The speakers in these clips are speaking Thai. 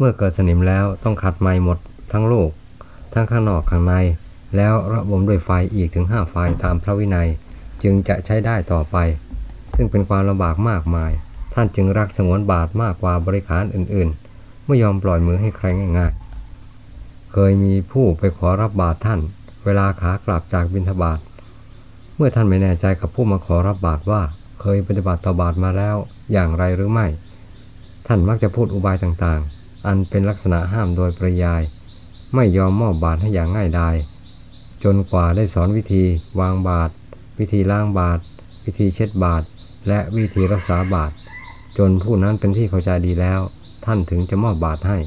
เมื่อเกิดสนิมแล้วต้องขัดใหม่หมดทั้งโลก ทั้งข้างนอกข้างใน แล้วระบมด้วยไฟอีกถึงห้าไฟตามพระวินัยจึงจะใช้ได้ต่อไป ซึ่งเป็นความลำบากมากมาย ท่านจึงรักสงวนบาทมากกว่าบริขารอื่นๆ ไม่ยอมปล่อยมือให้ใครง่าย ๆ เคยมีผู้ไปขอรับบาทท่าน เวลาขากลับจากบิณฑบาตเมื่อท่านไม่แน่ใจกับผู้มาขอรับบาทว่า เคยปฏิบัติต่อบาทมาแล้วอย่างไรหรือไม่ ท่านมักจะพูดอุบายต่างๆ อันเป็นลักษณะห้ามโดยปริยาย ไม่ยอมมอบบาทให้อย่างง่ายดายจนกว่าได้สอนวิธีวางบาทวิธีล้างบาทวิธีเช็ดบาทและวิธีรักษาบาทจนผู้นั้นเป็นที่เข้าใจดีแล้ว ท่านถึงจะมอบบาทให้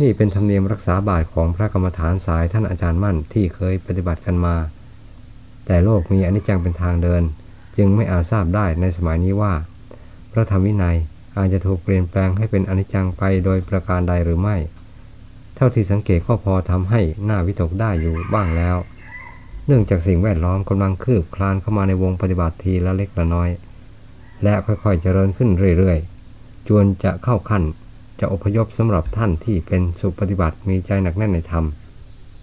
นี่เป็นธรรมเนียมรักษาบาทของพระกรรมฐานสายท่านอาจารย์มั่นที่เคยปฏิบัติกันมา แต่โลกมีอนิจจังเป็นทางเดิน จึงไม่อาจทราบได้ในสมัยนี้ว่า พระธรรมวินัย อาจจะถูกเปลี่ยนแปลงให้เป็นอนิจจังไปโดยประการใดหรือไม่ เท่าที่สังเกตก็พอทำให้หน้าวิตกได้อยู่บ้างแล้ว เนื่องจากสิ่งแวดล้อมกำลังคืบคลานเข้ามาในวงปฏิบัติทีละเล็กละน้อย และค่อยๆเจริญขึ้นเรื่อยๆ จวนจะเข้าขั้นจะอพยพสำหรับท่านที่เป็นสุปฏิบัติมีใจหนักแน่นในธรรม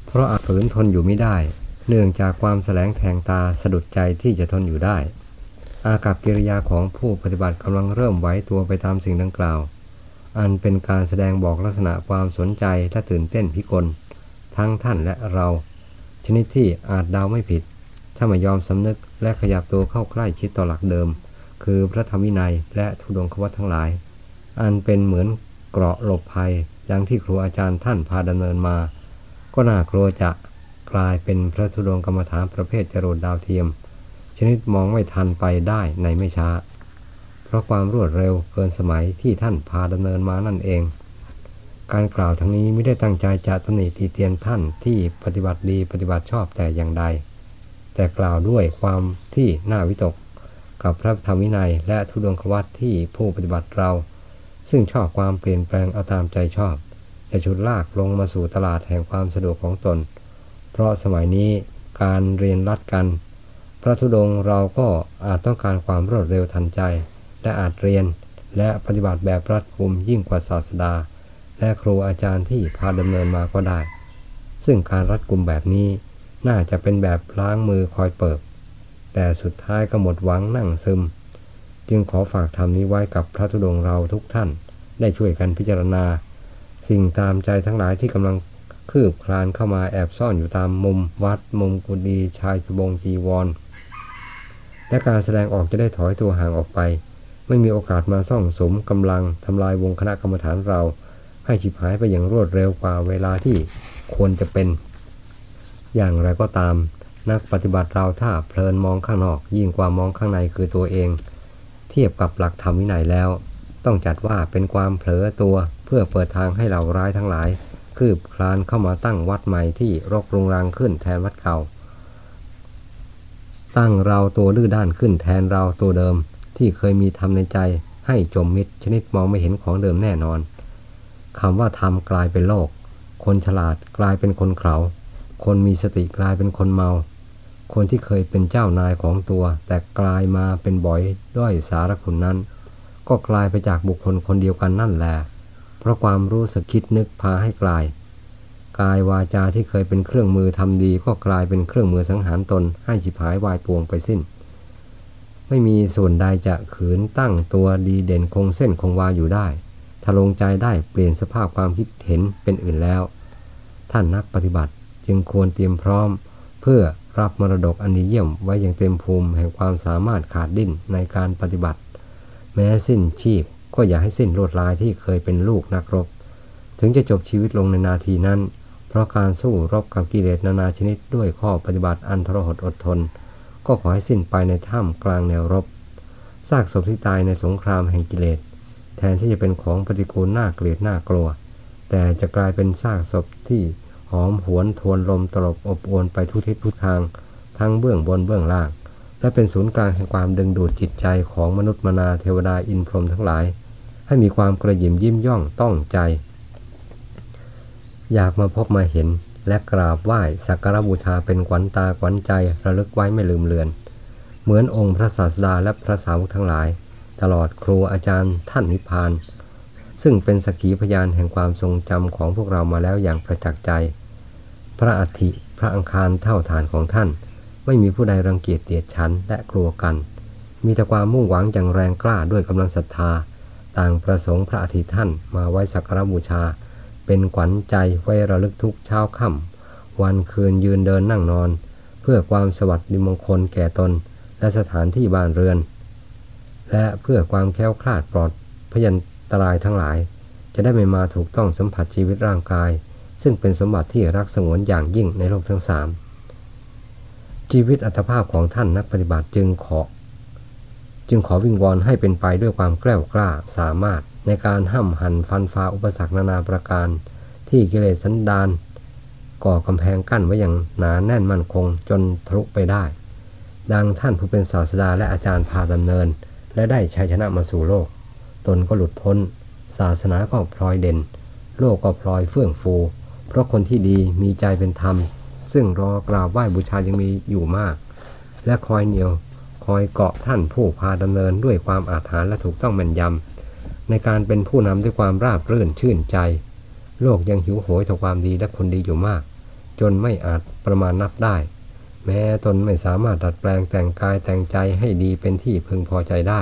เพราะอาจฝืนทนอยู่ไม่ได้ เนื่องจากความแสลงแทงตาสะดุดใจที่จะทนอยู่ได้ อากับกิริยาของผู้ปฏิบัติกำลังเริ่มไหวตัวไปตามสิ่งดังกล่าว อันเป็นการแสดงบอกลักษณะความสนใจและตื่นเต้นพิกล ทั้งท่านและเรา ชนิดที่อาจเดาไม่ผิด ถ้าไม่ยอมสำนึกและขยับตัวเข้าใกล้ชิดต่อหลักเดิม คือพระธรรมวินัยและทุดงควัตทั้งหลาย อันเป็นเหมือนเกราะหลบภัยดังที่ครูอาจารย์ท่านพาดำเนินมา ก็น่ากลัวจะกลายเป็นพระธุดงกรรมฐานประเภทจรวดดาวเทียม ชนิดมองไม่ทันไปได้ในไม่ช้า เพราะความรวดเร็วเกินสมัยที่ท่านพาดำเนินมานั่นเอง การกล่าวทั้งนี้ไม่ได้ตั้งใจจะตำหนิตีเตียนท่านที่ปฏิบัติดีปฏิบัติชอบแต่อย่างใด แต่กล่าวด้วยความที่น่าวิตก กับพระธรรมวินัยและทุดงควัตที่ผู้ปฏิบัติเรา ซึ่งชอบความเปลี่ยนแปลงเอาตามใจชอบ จะชุดลากลงมาสู่ตลาดแห่งความสะดวกของตน เพราะสมัยนี้การเรียนรัดกัน พระธุดงค์เราก็อาจต้องการความรวดเร็วทันใจ และอาจเรียน และปฏิบัติแบบรัดกุมยิ่งกว่าศาสดา และครูอาจารย์ที่พาดำเนินมาก็ได้ ซึ่งการรัดกุมแบบนี้น่าจะเป็นแบบล้างมือคอยเปิบแต่สุดท้ายก็หมดหวังนั่งซึม จึงขอฝากธรรมนี้ไว้กับพระธุดงค์เราทุกท่าน ได้ช่วยกันพิจารณา สิ่งตามใจทั้งหลายที่กำลังคืบคลานเข้ามาแอบซ่อนอยู่ตามมุมวัดมุมกุฏิชายสบงจีวร และการแสดงออกจะได้ถอยตัวห่างออกไป ไม่มีโอกาสมาซ่องสมกำลังทำลายวงคณะกรรมฐานเรา ให้ฉิบหายไปอย่างรวดเร็วกว่าเวลาที่ควรจะเป็น อย่างไรก็ตาม นักปฏิบัติเราถ้าเพลินมองข้างนอกยิ่งกว่ามองข้างในคือตัวเอง เทียบกับหลักธรรมวินัยแล้ว ต้องจัดว่าเป็นความเผลอตัวเพื่อเปิดทางให้เราร้ายทั้งหลาย คืบคลานเข้ามาตั้งวัดใหม่ที่รกรุงรังขึ้นแทนวัดเก่า ตั้งเราตัวดื้อด้านขึ้นแทนเราตัวเดิม ที่เคยมีธรรมในใจให้จมมิดชนิดมองไม่เห็นของเดิมแน่นอนคำว่าธรรมกลายเป็นโลก คนฉลาดกลายเป็นคนเขาคนมีสติกลายเป็นคนเมา คนที่เคยเป็นเจ้านายของตัว แต่กลายมาเป็นบ่อยด้อยสารคุณนั้น ก็กลายไปจากบุคคลคนเดียวกันนั่นแหละเพราะความรู้สึกคิดนึกพาให้กลาย กายวาจาที่เคยเป็นเครื่องมือทำดีก็กลายเป็นเครื่องมือสังหารตนให้ฉิบหายวายปวงไปสิ้น ไม่มีส่วนใดจะขืนตั้งตัวดีเด่นคงเส้นคงวาอยู่ได้ถ้าลงใจได้เปลี่ยนสภาพความคิดเห็นเป็นอื่นแล้ว ท่านนักปฏิบัติจึงควรเตรียมพร้อม เพื่อรับมรดกอันดีเยี่ยมไว้อย่างเต็มภูมิแห่งความสามารถขาดดิ้นในการปฏิบัติ แม้สิ้นชีพก็อย่าให้สิ้นลวดลายที่เคยเป็นลูกนักรบ ถึงจะจบชีวิตลงในนาทีนั้น เพราะการสู้รบกับกิเลสนานาชนิดด้วยข้อปฏิบัติอันทรหดอดทน ก็ขอให้สิ้นไปในถ้ำกลางแนวรบซากศพที่ตายในสงครามแห่งกิเลส แทนที่จะเป็นของปฏิกูลน่าเกลียดน่ากลัว แต่จะกลายเป็นซากศพที่หอมหวนทวนลมตลบอบอวนไปทุกทิศทุกทาง ทั้งเบื้องบนเบื้องล่าง และเป็นศูนย์กลางแห่งความดึงดูดจิตใจของมนุษย์มนาเทวดาอินพรหมทั้งหลาย ให้มีความกระยิมยิ้มย่องต้องใจ อยากมาพบมาเห็น และกราบไหว้สักการบูชาเป็นขวัญตาขวัญใจระลึกไว้ไม่ลืมเลือน เหมือนองค์พระศาสดาและพระสาวกทั้งหลาย ตลอดครูอาจารย์ท่านนิพพาน ซึ่งเป็นสกีพยานแห่งความทรงจำของพวกเรามาแล้วอย่างประจักษ์ใจ พระอัฐิพระอังคารเท่าฐานของท่าน ไม่มีผู้ใดรังเกียจเดียดชันและกลัวกัน มีแต่ความมุ่งหวังอย่างแรงกล้าด้วยกำลังศรัทธา ต่างประสงค์พระอาทิตย์ท่านมาไว้สักการบูชา เป็นขวัญใจไว้ระลึกทุกเช้าค่ำวันคืนยืนเดินนั่งนอน เพื่อความสวัสดิมงคลแก่ตนและสถานที่บ้านเรือน และเพื่อความแค้วคลาดปลอดพยันตรายทั้งหลาย จะได้ไม่มาถูกต้องสัมผัสชีวิตร่างกาย ซึ่งเป็นสมบัติที่รักสงวนอย่างยิ่งในโลกทั้งสามชีวิตอัตภาพของท่านนักปฏิบัติจึงขอ จึงขอวิงวอนให้เป็นไปด้วยความแกล้วกล้าสามารถ ในการห้ำหันฟันฟ้าอุปสรรคนานาประการ ที่กิเลสสันดานก่อกำแพงกั้นไว้อย่างหนาแน่นมั่นคงจนทะลุไปได้ ดังท่านผู้เป็นศาสดาและอาจารย์พาดำเนิน และได้ชัยชนะมาสู่โลก ตนก็หลุดพ้น ศาสนาก็พลอยเด่น โลกก็พลอยเฟื่องฟู เพราะคนที่ดีมีใจเป็นธรรม ซึ่งรอกราบไหว้บูชายังมีอยู่มาก และคอยเหนียว คอยเกาะท่านผู้พาดำเนินด้วยความอาถรรพ์และถูกต้องแม่นยำ ในการเป็นผู้นำด้วยความราบรื่นชื่นใจ โลกยังหิวโหยต่อความดีและคนดีอยู่มาก จนไม่อาจประมาณนับได้ แม้ตนไม่สามารถดัดแปลงแต่งกายแต่งใจให้ดีเป็นที่พึงพอใจได้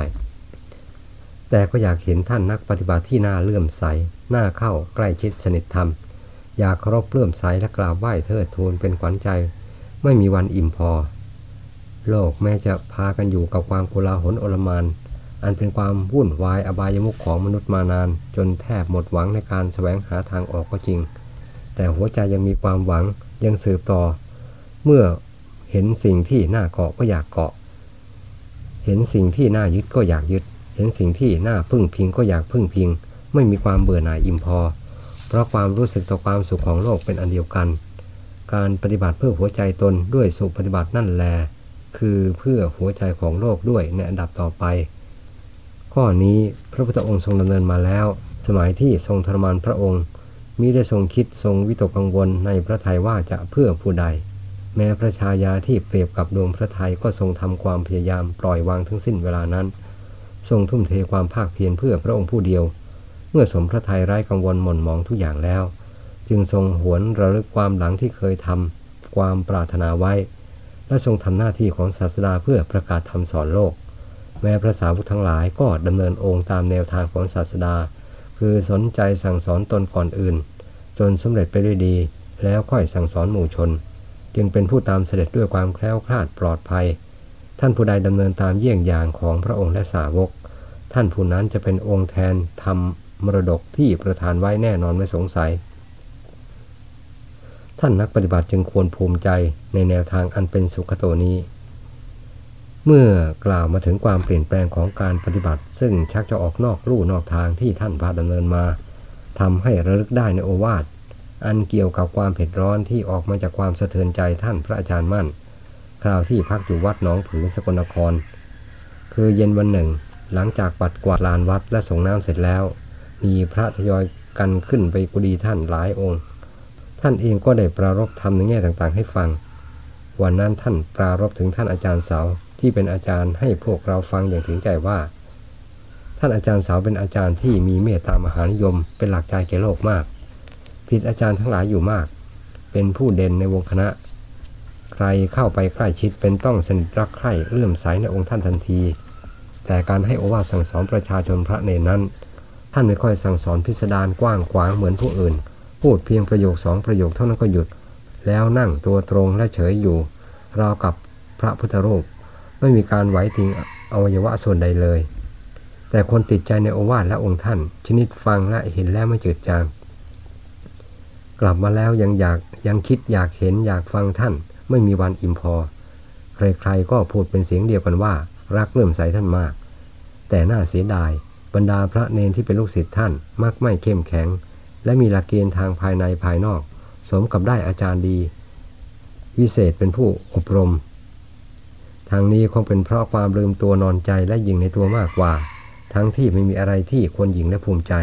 แต่ก็อยากเห็นท่านนักปฏิบัติที่น่าเลื่อมใสหน้าเข้าใกล้ชิดสนิทธรรม อยากเคารพเลื่อมใสและกราบไหว้เทิดทูนเป็นขวัญใจ ไม่มีวันอิ่มพอ โลกแม้จะพากันอยู่กับความโกลาหลโอลมาน อันเป็นความวุ่นวายอบายมุขของมนุษย์มานาน จนแทบหมดหวังในการแสวงหาทางออกก็จริง แต่หัวใจยังมีความหวังยังสืบต่อ เมื่อเห็นสิ่งที่น่าเกาะก็อยากเกาะ เห็นสิ่งที่น่ายึดก็อยากยึด เห็นสิ่งที่น่าพึ่งพิงก็อยากพึ่งพิง ไม่มีความเบื่อหน่ายอิ่มพอ เพราะความรู้สึกต่อความสุขของโลกเป็นอันเดียวกัน การปฏิบัติเพื่อหัวใจตนด้วยสุปฏิบัตินั่นแล คือเพื่อหัวใจของโลกด้วยในอันดับต่อไป ข้อนี้พระพุทธองค์ทรงดำเนินมาแล้ว สมัยที่ทรงทรมานพระองค์มิได้ทรงคิดทรงวิตกกังวลในพระทัยว่าจะเพื่อผู้ใด แม้พระชายาที่เปรียบกับดวงพระทัยก็ทรงทำความพยายามปล่อยวางทั้งสิ้นเวลานั้น ทรงทุ่มเทความภาคเพียรเพื่อพระองค์ผู้เดียว เมื่อสมพระทัยไร้กังวลหม่นหมองทุกอย่างแล้ว จึงทรงหวนระลึกความหลังที่เคยทำความปรารถนาไว้ และทรงทำหน้าที่ของศาสดาเพื่อประกาศธรรมสอนโลก แม้พระสาวกทั้งหลายก็ดำเนินองค์ตามแนวทางของศาสดา คือสนใจสั่งสอนตนก่อนอื่น จนสำเร็จไปด้วยดี แล้วค่อยสั่งสอนหมู่ชน จึงเป็นผู้ตามเสด็จด้วยความแคล้วคลาดปลอดภัย ท่านผู้ใดดำเนินตามเยี่ยงอย่างของพระองค์และสาวก ท่านผู้นั้นจะเป็นองค์แทนทำมรดกที่ประทานไว้แน่นอนไม่สงสัย ท่านนักปฏิบัติจึงควรภูมิใจในแนวทางอันเป็นสุขโตนี้ เมื่อกล่าวมาถึงความเปลี่ยนแปลงของการปฏิบัติ ซึ่งชักจะออกนอกลู่นอกทางที่ท่านพาดำเนินมาทำให้ระลึกได้ในโอวาทอันเกี่ยวกับความเผ็ดร้อนที่ออกมาจากความสะเทือนใจท่านพระอาจารย์มั่น คราวที่พักอยู่วัดหนองผือสกลนคร คือเย็นวันหนึ่ง หลังจากปัดกวาดลานวัดและส่งน้ำเสร็จแล้ว มีพระทยอยกันขึ้นไปกุฏิท่านหลายองค์ ท่านเองก็ได้ปรารบธรรมในแง่ต่างๆ ให้ฟัง วันนั้นท่านปรารบถึงท่านอาจารย์เสา ที่เป็นอาจารย์ให้พวกเราฟังอย่างถึงใจว่า ท่านอาจารย์สาวเป็นอาจารย์ที่มีเมตตามหานิยม เป็นหลักใจแก่โลกมาก ผิดอาจารย์ทั้งหลายอยู่มาก เป็นผู้เด่นในวงคณะ ใครเข้าไปใกล้ชิดเป็นต้องสนิทรักใคร่เลื่อมใสในองค์ท่านทันที แต่การให้โอวาสั่งสอนประชาชนพระเนนั้น ท่านไม่ค่อยสั่งสอนพิสดารกว้างขวางเหมือนผู้อื่น พูดเพียงประโยคสองประโยคเท่านั้นก็หยุด แล้วนั่งตัวตรงและเฉยอยู่ ราวกับพระพุทธรูป ไม่มีการไหวทิ้งอวัยวะส่วนใดเลย แต่คนติดใจในโอวาทและองค์ท่าน ชนิดฟังและเห็นแล้วไม่จืดจาง กลับมาแล้วยังอยากยังคิดอยากเห็นอยากฟังท่าน ไม่มีวันอิ่มพอ ใครๆก็พูดเป็นเสียงเดียวกันว่า รักเลื่อมใสท่านมาก แต่น่าเสียดายบรรดาพระเนนที่เป็นลูกศิษย์ท่านมักไม่เข้มแข็ง และมีหลักเกณฑ์ทางภายในภายนอก สมกับได้อาจารย์ดี วิเศษเป็นผู้อบรม ทางนี้คงเป็นเพราะความลืมตัวนอนใจและยิงในตัวมากกว่า ทั้งที่ไม่มีอะไรที่ควรหญิงและภูมิใจ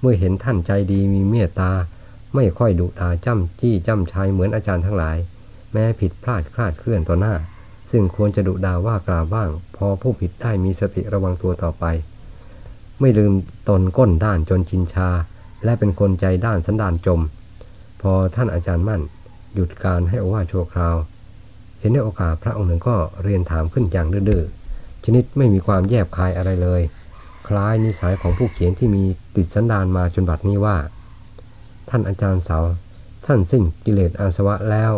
เมื่อเห็นท่านใจดีมีเมตตา ไม่ค่อยดุดาจ้ำจี้จ้ำชัยเหมือนอาจารย์ทั้งหลาย แม้ผิดพลาดคลาดเคลื่อนต่อหน้า ซึ่งควรจะดุดาว่ากล่าวบ้าง พอผู้ผิดได้มีสติระวังตัวต่อไป ไม่ลืมตนก้นด้านจนชินชา และเป็นคนใจด้านสันดานจม พอท่านอาจารย์มั่น หยุดการให้อว่าชั่วคราว ห็นในโอกาสพระองค์หนึ่งก็เรียนถามขึ้นอย่างดื้อชนิดไม่มีความแยบคายอะไรเลย คล้ายนิสัยของผู้เขียนที่มีติดสันดานมาจนบัดนี้ว่า ท่านอาจารย์เสา ท่านสิ้นกิเลสอาสวะแล้ว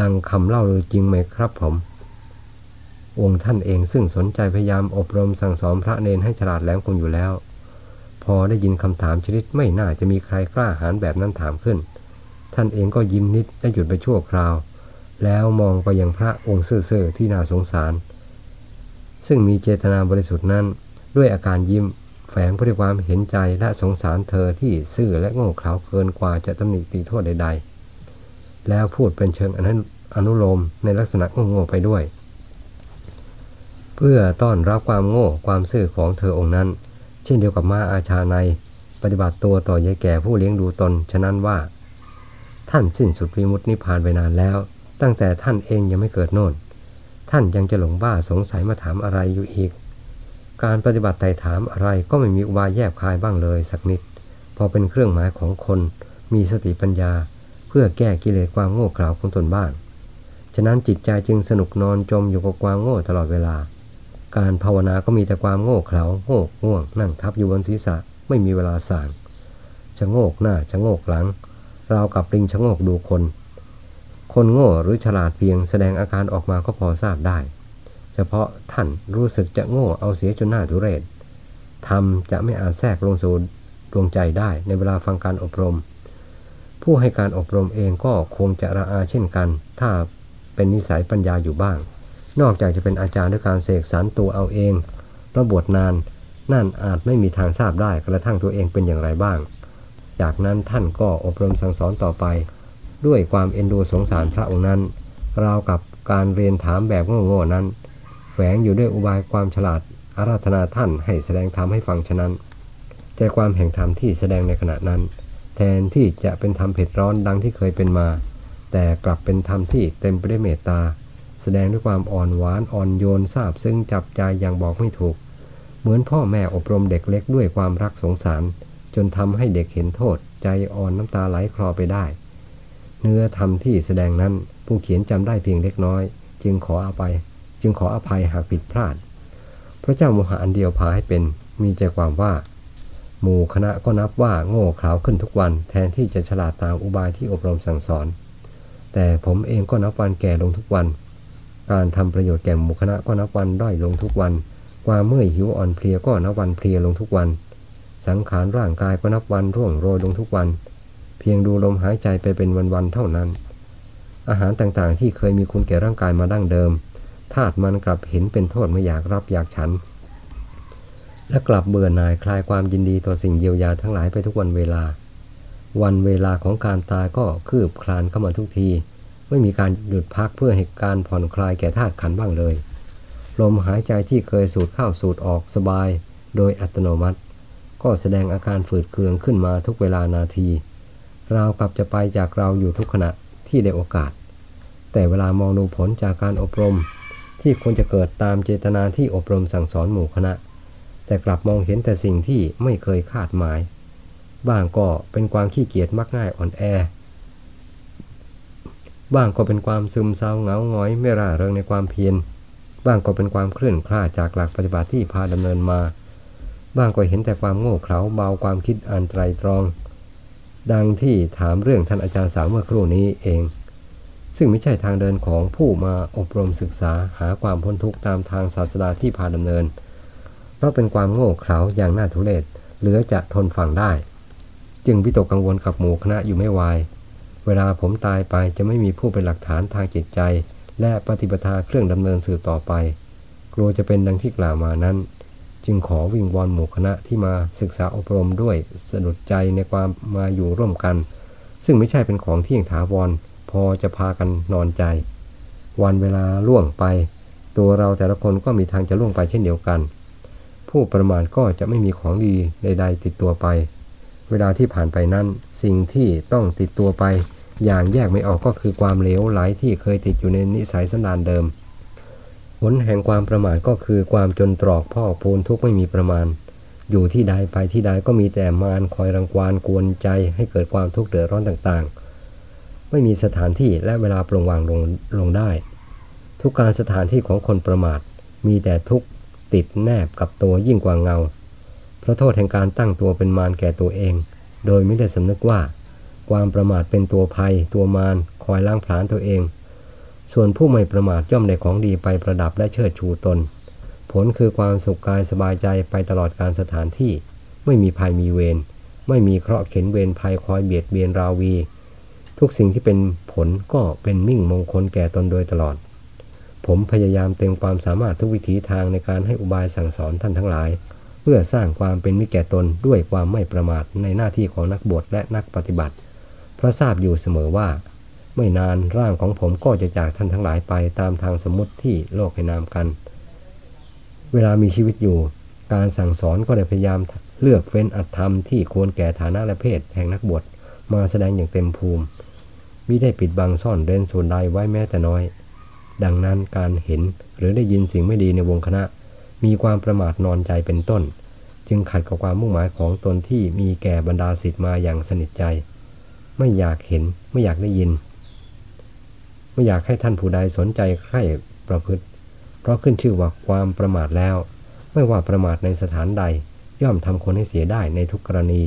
ดังคำเล่าลือจริงไหมครับผม องค์ท่านเองซึ่งสนใจพยายามอบรมสั่งสอนพระเนนให้ฉลาดแหลมคมอยู่แล้ว พอได้ยินคำถามชนิดไม่น่าจะมีใครกล้าหาญแบบนั้นถามขึ้น ท่านเองก็ยิ้มนิดและหยุดไปชั่วคราว แล้วมองไปยังพระองค์ซื่อๆที่น่าสงสาร ซึ่งมีเจตนาบริสุทธิ์นั้น ด้วยอาการยิ้มแฝงพฤติความเห็นใจและสงสารเธอที่ซื่อและโง่เขลาเกินกว่าจะตำหนิตีโทษใด ๆ แล้วพูดเป็นเชิงอนุโลมในลักษณะโง่ๆไปด้วย เพื่อต้อนรับความโง่ความซื่อของเธอองค์นั้น เช่นเดียวกับมาอาชาในปฏิบัติตัวต่อยายแก่ผู้เลี้ยงดูตน ฉะนั้นว่า ท่านสิ้นสุดวิมุตตินิพพานไปนานแล้ว ตั้งแต่ท่านเองยังไม่เกิดโน่น ท่านยังจะหลงบ้าสงสัยมาถามอะไรอยู่อีก การปฏิบัติไต่ถามอะไรก็ไม่มีอุบายแยบคายบ้างเลยสักนิด พอเป็นเครื่องหมายของคน มีสติปัญญา เพื่อแก้กิเลสความโง่เขลาของตนบ้าง ฉะนั้นจิตใจจึงสนุกนอนจมอยู่กับความโง่ตลอดเวลา การภาวนาก็มีแต่ความโง่เขลาโง่ง่วง นั่งทับอยู่บนศีรษะไม่มีเวลาสั่งชะโงกหน้าชะโงกหลังราวกับลิงชะโงกดูคน คนโง่หรือฉลาดเพียงแสดงอาการออกมาก็พอทราบได้ เฉพาะท่านรู้สึกจะโง่เอาเสียจนหน้าทุเรศทำจะไม่อาจแทรกลงสู่ดวงใจได้ในเวลาฟังการอบรม ผู้ให้การอบรมเองก็คงจะระอาเช่นกัน ถ้าเป็นนิสัยปัญญาอยู่บ้าง นอกจากจะเป็นอาจารย์ด้วยการเสกสรรตัวเอาเองระบวชนานนั่นอาจไม่มีทางทราบได้กระทั่งตัวเองเป็นอย่างไรบ้าง จากนั้นท่านก็อบรมสั่งสอนต่อไป ด้วยความเอ็นดูสงสารพระองค์นั้น ราวกับการเรียนถามแบบโง่ๆนั้น แฝงอยู่ด้วยอุบายความฉลาดอาราธนาท่านให้แสดงธรรมให้ฟังฉะนั้นแต่ความแห่งธรรมที่แสดงในขณะนั้น แทนที่จะเป็นธรรมเผ็ดร้อนดังที่เคยเป็นมา แต่กลับเป็นธรรมที่เต็มไปด้วยเมตตา แสดงด้วยความอ่อนหวานอ่อนโยนซาบซึ่งจับใจอย่างบอกไม่ถูก เหมือนพ่อแม่อบรมเด็กเล็กด้วยความรักสงสาร จนทำให้เด็กเห็นโทษ ใจอ่อนน้ำตาไหลคลอไปได้ เนื้อธรรมที่แสดงนั้น ผู้เขียนจำได้เพียงเล็กน้อย จึงขออภัยจึงขออภัยหากผิดพลาด พระเจ้าโมหะอันเดียวพาให้เป็นมีใจความว่า หมู่คณะก็นับว่าโง่เขลาขึ้นทุกวันแทนที่จะฉลาดตามอุบายที่อบรมสั่งสอน แต่ผมเองก็นับวันแก่ลงทุกวัน การทำประโยชน์แก่หมู่คณะก็นับวันด้อยลงทุกวัน ความเมื่อยหิวอ่อนเพลียก็นับวันเพลียลงทุกวัน สังขารร่างกายก็นับวันร่วงโรยลงทุกวัน เพียงดูลมหายใจไปเป็นวันๆเท่านั้น อาหารต่างๆ ที่เคยมีคุณแก่ร่างกายมาดั้งเดิมธาตุมันกลับเห็นเป็นโทษไม่อยากรับอยากฉัน และกลับเบื่อหน่ายคลายความยินดีต่อสิ่งเยียวยาทั้งหลายไปทุกวันเวลา วันเวลาของการตายก็คืบคลานเข้ามาทุกที ไม่มีการหยุดพักเพื่อให้การผ่อนคลายแก่ธาตุขันบ้างเลย ลมหายใจที่เคยสูดเข้าสูดออกสบาย โดยอัตโนมัติ ก็แสดงอาการฝืดเคืองขึ้นมาทุกเวลานาที รากลับจะไปจากเราอยู่ทุกขณะที่ได้โอกาส แต่เวลามองดูผลจากการอบรม ที่ควรจะเกิดตามเจตนาที่อบรมสั่งสอนหมู่คณะ แต่กลับมองเห็นแต่สิ่งที่ไม่เคยคาดหมาย บ้างก็เป็นความขี้เกียจมักง่ายอ่อนแอ บ้างก็เป็นความซึมเศร้าเหงาหงอยไม่ร่าเริงในความเพียร บ้างก็เป็นความเคลื่อนคลาดจากหลักปฏิบัติที่พาดำเนินมา บ้างก็เห็นแต่ความโง่เขลาเบาความคิดอันไตรตรอง ดังที่ถามเรื่องท่านอาจารย์สาวเมื่อครู่นี้เอง ซึ่งไม่ใช่ทางเดินของผู้มาอบรมศึกษาหาความพ้นทุกข์ตามทางศาสดาที่พาดำเนิน เพราะเป็นความโง่เขลาอย่างน่าทุเรศเหลือจะทนฟังได้ จึงวิตกกังวลกับหมู่คณะอยู่ไม่วาย เวลาผมตายไปจะไม่มีผู้เป็นหลักฐานทางจิตใจ และปฏิปทาเครื่องดำเนินสื่อต่อไป กลัวจะเป็นดังที่กล่าวมานั้น จึงขอวิงวอนหมู่คณะที่มาศึกษาอบรมด้วยสะดุดใจในความมาอยู่ร่วมกัน ซึ่งไม่ใช่เป็นของที่ยงถาวรพอจะพากันนอนใจ วันเวลาล่วงไป ตัวเราแต่ละคนก็มีทางจะล่วงไปเช่นเดียวกัน ผู้ประมาทก็จะไม่มีของดีใด ๆ ติดตัวไป เวลาที่ผ่านไปนั้น สิ่งที่ต้องติดตัวไป อย่างแยกไม่ออกก็คือความเลวไหลที่เคยติดอยู่ในนิสัยสันดานเดิม ผลแห่งความประมาทก็คือความจนตรอกพ่อพูนทุกไม่มีประมาณ อยู่ที่ใดไปที่ใดก็มีแต่มารคอยรังควานกวนใจให้เกิดความทุกข์เดือดร้อนต่างๆ ไม่มีสถานที่และเวลาปรงวางลงลงได้ ทุกการสถานที่ของคนประมาท มีแต่ทุกข์ติดแนบกับตัวยิ่งกว่าเงา เพราะโทษแห่งการตั้งตัวเป็นมารแก่ตัวเอง โดยไม่ได้สำนึกว่า ความประมาทเป็นตัวภัย ตัวมารคอยล้างผลาญตัวเอง ส่วนผู้ไม่ประมาทย่อมได้ของดีไปประดับและเชิดชูตน ผลคือความสุขกายสบายใจไปตลอดการสถานที่ ไม่มีภัยมีเวรไม่มีเคราะห์เข็นเวรภัยคอยเบียดเบียนราวี ทุกสิ่งที่เป็นผลก็เป็นมิ่งมงคลแก่ตนโดยตลอด ผมพยายามเต็มความสามารถทุกวิถีทางในการให้อุบายสั่งสอนท่านทั้งหลาย เพื่อสร้างความเป็นมิตรแก่ตนด้วยความไม่ประมาทในหน้าที่ของนักบวชและนักปฏิบัติ เพราะทราบอยู่เสมอว่า ไม่นานร่างของผมก็จะจากท่านทั้งหลายไปตามทางสมมติที่โลกให้นามกัน เวลามีชีวิตอยู่ การสั่งสอนก็ได้พยายามเลือกเฟ้นอัตธรรมที่ควรแก่ฐานะและเพศแห่งนักบวชมาแสดงอย่างเต็มภูมิมิได้ปิดบังซ่อนเร้นส่วนใดไว้แม้แต่น้อย ดังนั้นการเห็นหรือได้ยินสิ่งไม่ดีในวงคณะ มีความประมาทนอนใจเป็นต้น จึงขัดกับความมุ่งหมายของตนที่มีแก่บรรดาสิทธิ์มาอย่างสนิทใจ ไม่อยากเห็นไม่อยากได้ยิน ไม่อยากให้ท่านผู้ใดสนใจใคร่ประพฤติ เพราะขึ้นชื่อว่าความประมาทแล้ว ไม่ว่าประมาทในสถานใด ย่อมทำคนให้เสียได้ในทุกกรณี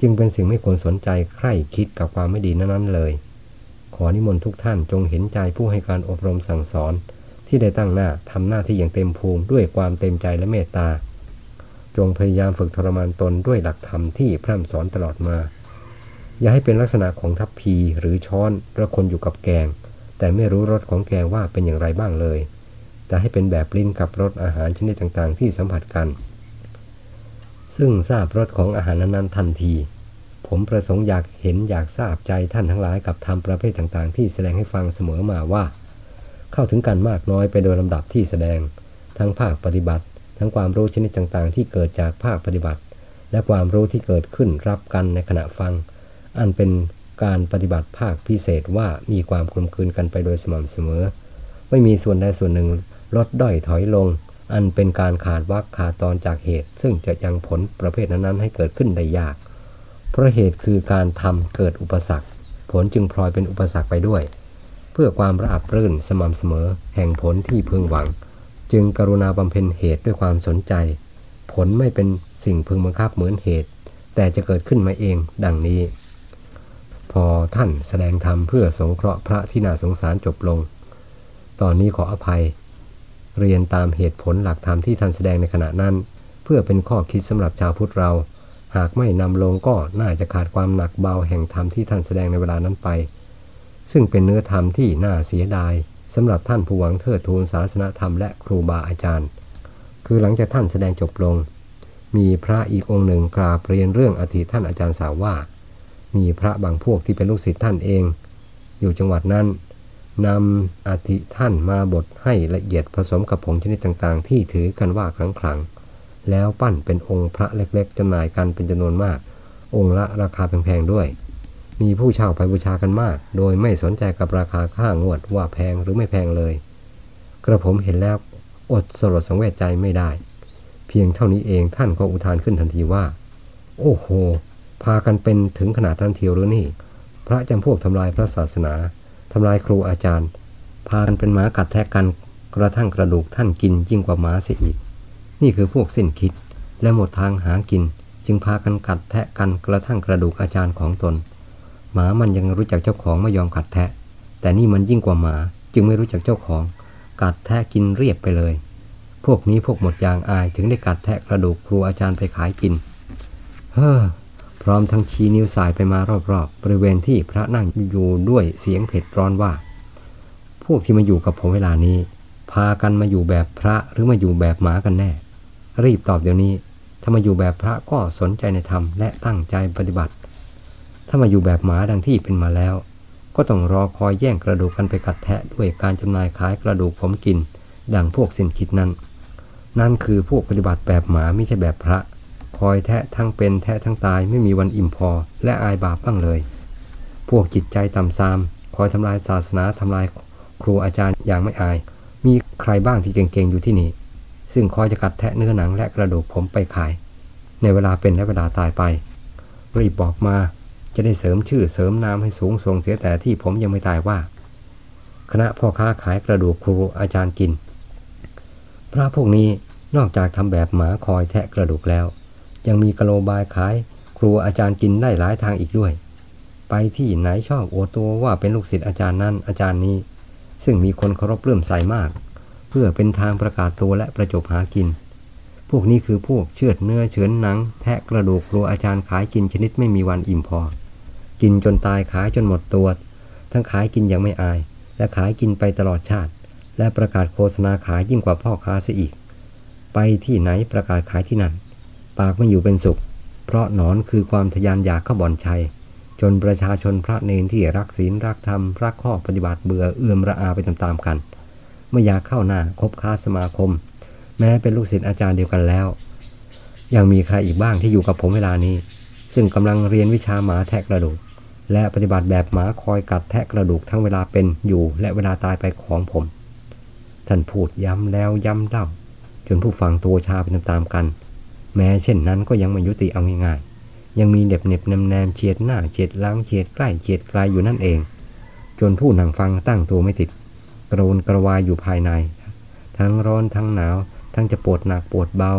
จึงเป็นสิ่งไม่ควรสนใจใคร่คิดกับความไม่ดีนั้นๆเลย ขอนิมนต์ทุกท่านจงเห็นใจผู้ให้การอบรมสั่งสอน ที่ได้ตั้งหน้าทำหน้าที่อย่างเต็มภูมิด้วยความเต็มใจและเมตตาจงพยายามฝึกทรมานตนด้วยหลักธรรมที่พร่ำสอนตลอดมา อย่าให้เป็นลักษณะของทัพพีหรือช้อนระคนอยู่กับแกง แต่ไม่รู้รสของแกงว่าเป็นอย่างไรบ้างเลย แต่ให้เป็นแบบลิ้นกับรสอาหารชนิดต่างๆ ที่สัมผัสกัน ซึ่งทราบรสของอาหารนั้นๆทันที ผมประสงค์อยากเห็นอยากทราบใจท่านทั้งหลายกับธรรมประเภทต่างๆ ที่แสดงให้ฟังเสมอมาว่า เข้าถึงกันมากน้อยไปโดยลำดับที่แสดง ทั้งภาคปฏิบัติ ทั้งความรู้ชนิดต่างๆ ที่เกิดจากภาคปฏิบัติ และความรู้ที่เกิดขึ้นรับกันในขณะฟัง อันเป็น การปฏิบัติภาคพิเศษว่ามีความกลมกลืนกันไปโดยสม่ำเสมอ ไม่มีส่วนใดส่วนหนึ่งลดด้อยถอยลง อันเป็นการขาดวักขาดตอนจากเหตุ ซึ่งจะยังผลประเภทนั้นๆให้เกิดขึ้นได้ยาก เพราะเหตุคือการทำเกิดอุปสรรค ผลจึงพลอยเป็นอุปสรรคไปด้วย เพื่อความราบรื่นสม่ำเสมอ แห่งผลที่พึงหวัง จึงกรุณาบำเพ็ญเหตุด้วยความสนใจ ผลไม่เป็นสิ่งพึงบังคับเหมือนเหตุ แต่จะเกิดขึ้นมาเอง ดังนี้ พอท่านแสดงธรรมเพื่อสงเคราะห์พระที่น่าสงสารจบลง ตอนนี้ขออภัย เรียนตามเหตุผลหลักธรรมที่ท่านแสดงในขณะนั้น เพื่อเป็นข้อคิดสำหรับชาวพุทธเรา หากไม่นำลงก็น่าจะขาดความหนักเบาแห่งธรรมที่ท่านแสดงในเวลานั้นไป ซึ่งเป็นเนื้อธรรมที่น่าเสียดายสำหรับท่านผู้หวังเทิดทูนศาสนธรรมและครูบาอาจารย์ คือหลังจากท่านแสดงจบลง มีพระอีกองค์หนึ่งกราบเรียนเรื่องอธิท่านอาจารย์สาวว่า มีพระบางพวกที่เป็นลูกศิษย์ท่านเอง อยู่จังหวัดนั้นนำอธิท่านมาบดให้ละเอียดผสมกับผงชนิดต่างๆ ที่ถือกันว่าครั้งครั้งแล้วปั้นเป็นองค์พระเล็กๆจำหน่ายกันเป็นจำนวนมาก องค์ละราคาแพงๆด้วย มีผู้เช่าไปบูชากันมาก โดยไม่สนใจกับราคาค่างวดว่าแพงหรือไม่แพงเลย กระผมเห็นแล้วอดสลดสังเวชใจไม่ได้ เพียงเท่านี้เองท่านก็อุทานขึ้นทันทีว่า โอ้โห พากันเป็นถึงขนาดทันเทียวหรือนี่ พระจำพวกทำลายพระศาสนาทำลายครูอาจารย์ พากันเป็นหมากัดแทะกันกระทั่งกระดูกท่านกินยิ่งกว่าหมาเสียอีก นี่คือพวกสิ้นคิดและหมดทางหากิน จึงพากันกัดแทะกันกระทั่งกระดูกอาจารย์ของตน หมามันยังรู้จักเจ้าของไม่ยอมกัดแทะ แต่นี่มันยิ่งกว่าหมาจึงไม่รู้จักเจ้าของ กัดแทะกินเรียบไปเลย พวกนี้พวกหมดยางอายถึงได้กัดแทะกระดูกครูอาจารย์ไปขายกิน เฮ้อ พร้อมทั้งชี้นิ้วสายไปมารอบๆ บริเวณที่พระนั่งอยู่ด้วยเสียงเผ็ดร้อนว่า พวกที่มาอยู่กับผมเวลานี้ พากันมาอยู่แบบพระหรือมาอยู่แบบหมากันแน่ รีบตอบเดี๋ยวนี้ ถ้ามาอยู่แบบพระก็สนใจในธรรมและตั้งใจปฏิบัติ ถ้ามาอยู่แบบหมาดังที่เป็นมาแล้ว ก็ต้องรอคอยแย่งกระดูกกันไปกัดแทะด้วยการจำหน่ายขายกระดูกผมกิน ดังพวกสินคิดนั้น นั่นคือพวกปฏิบัติแบบหมาไม่ใช่แบบพระ คอยแทะทั้งเป็นแทะทั้งตายไม่มีวันอิ่มพอ และอายบาปบ้างเลย พวกจิตใจต่ำซาม คอยทำลายศาสนาทำลายครูอาจารย์อย่างไม่อาย มีใครบ้างที่เก่งๆอยู่ที่นี่ ซึ่งคอยจะกัดแทะเนื้อหนังและกระดูกผมไปขาย ในเวลาเป็นและเวลาตายไป รีบบอกมาจะได้เสริมชื่อเสริมนามให้สูงส่งเสียแต่ที่ผมยังไม่ตายว่า คณะพ่อค้าขายกระดูกครูอาจารย์กิน พระพวกนี้นอกจากทำแบบหมาคอยแทะกระดูกแล้ว ยังมีกะโลบายขาย ครูอาจารย์กินได้หลายทางอีกด้วย ไปที่ไหนชอบโอตัวว่าเป็นลูกศิษย์อาจารย์นั้นอาจารย์นี้ ซึ่งมีคนเคารพเลื่อมใสมาก เพื่อเป็นทางประกาศตัวและประจบหากิน พวกนี้คือพวกเชือดเนื้อเฉือนหนัง แทะกระดูกครูอาจารย์ขายกินชนิดไม่มีวันอิ่มพอ กินจนตายขายจนหมดตัว ทั้งขายกินยังไม่อาย และขายกินไปตลอดชาติ และประกาศโฆษณาขายยิ่งกว่าพ่อค้าเสียอีก ไปที่ไหนประกาศขายที่นั่น ปากไม่อยู่เป็นสุข เพราะหนอนคือความทยานอยากเข้าบ่อนชัย จนประชาชนพระเนนที่รักศีลรักธรรม รักข้อปฏิบัติเบื่อเอื่อมระอาไปตามๆกันเมื่อยากเข้าหน้าคบค้าสมาคม แม้เป็นลูกศิษย์อาจารย์เดียวกันแล้ว ยังมีใครอีกบ้างที่อยู่กับผมเวลานี้ ซึ่งกำลังเรียนวิชาหมาแทะกระดูก และปฏิบัติแบบหมาคอยกัดแทะกระดูกทั้งเวลาเป็นอยู่และเวลาตายไปของผม ท่านพูดย้ำแล้วย้ำเล่าจนผู้ฟังตัวชาไปตามๆกัน แม้เช่นนั้นก็ยังไม่ยุติเอาง่ายๆ ยังมีเด็บเน็บแนมแนมเฉียดหน้าเฉียดล้างเฉียดใกล้เฉียดไกลอยู่นั่นเอง จนผู้นั่งฟังตั้งตัวไม่ติด กระวนกระวายอยู่ภายใน ทั้งร้อนทั้งหนาว ทั้งจะปวดหนักปวดเบา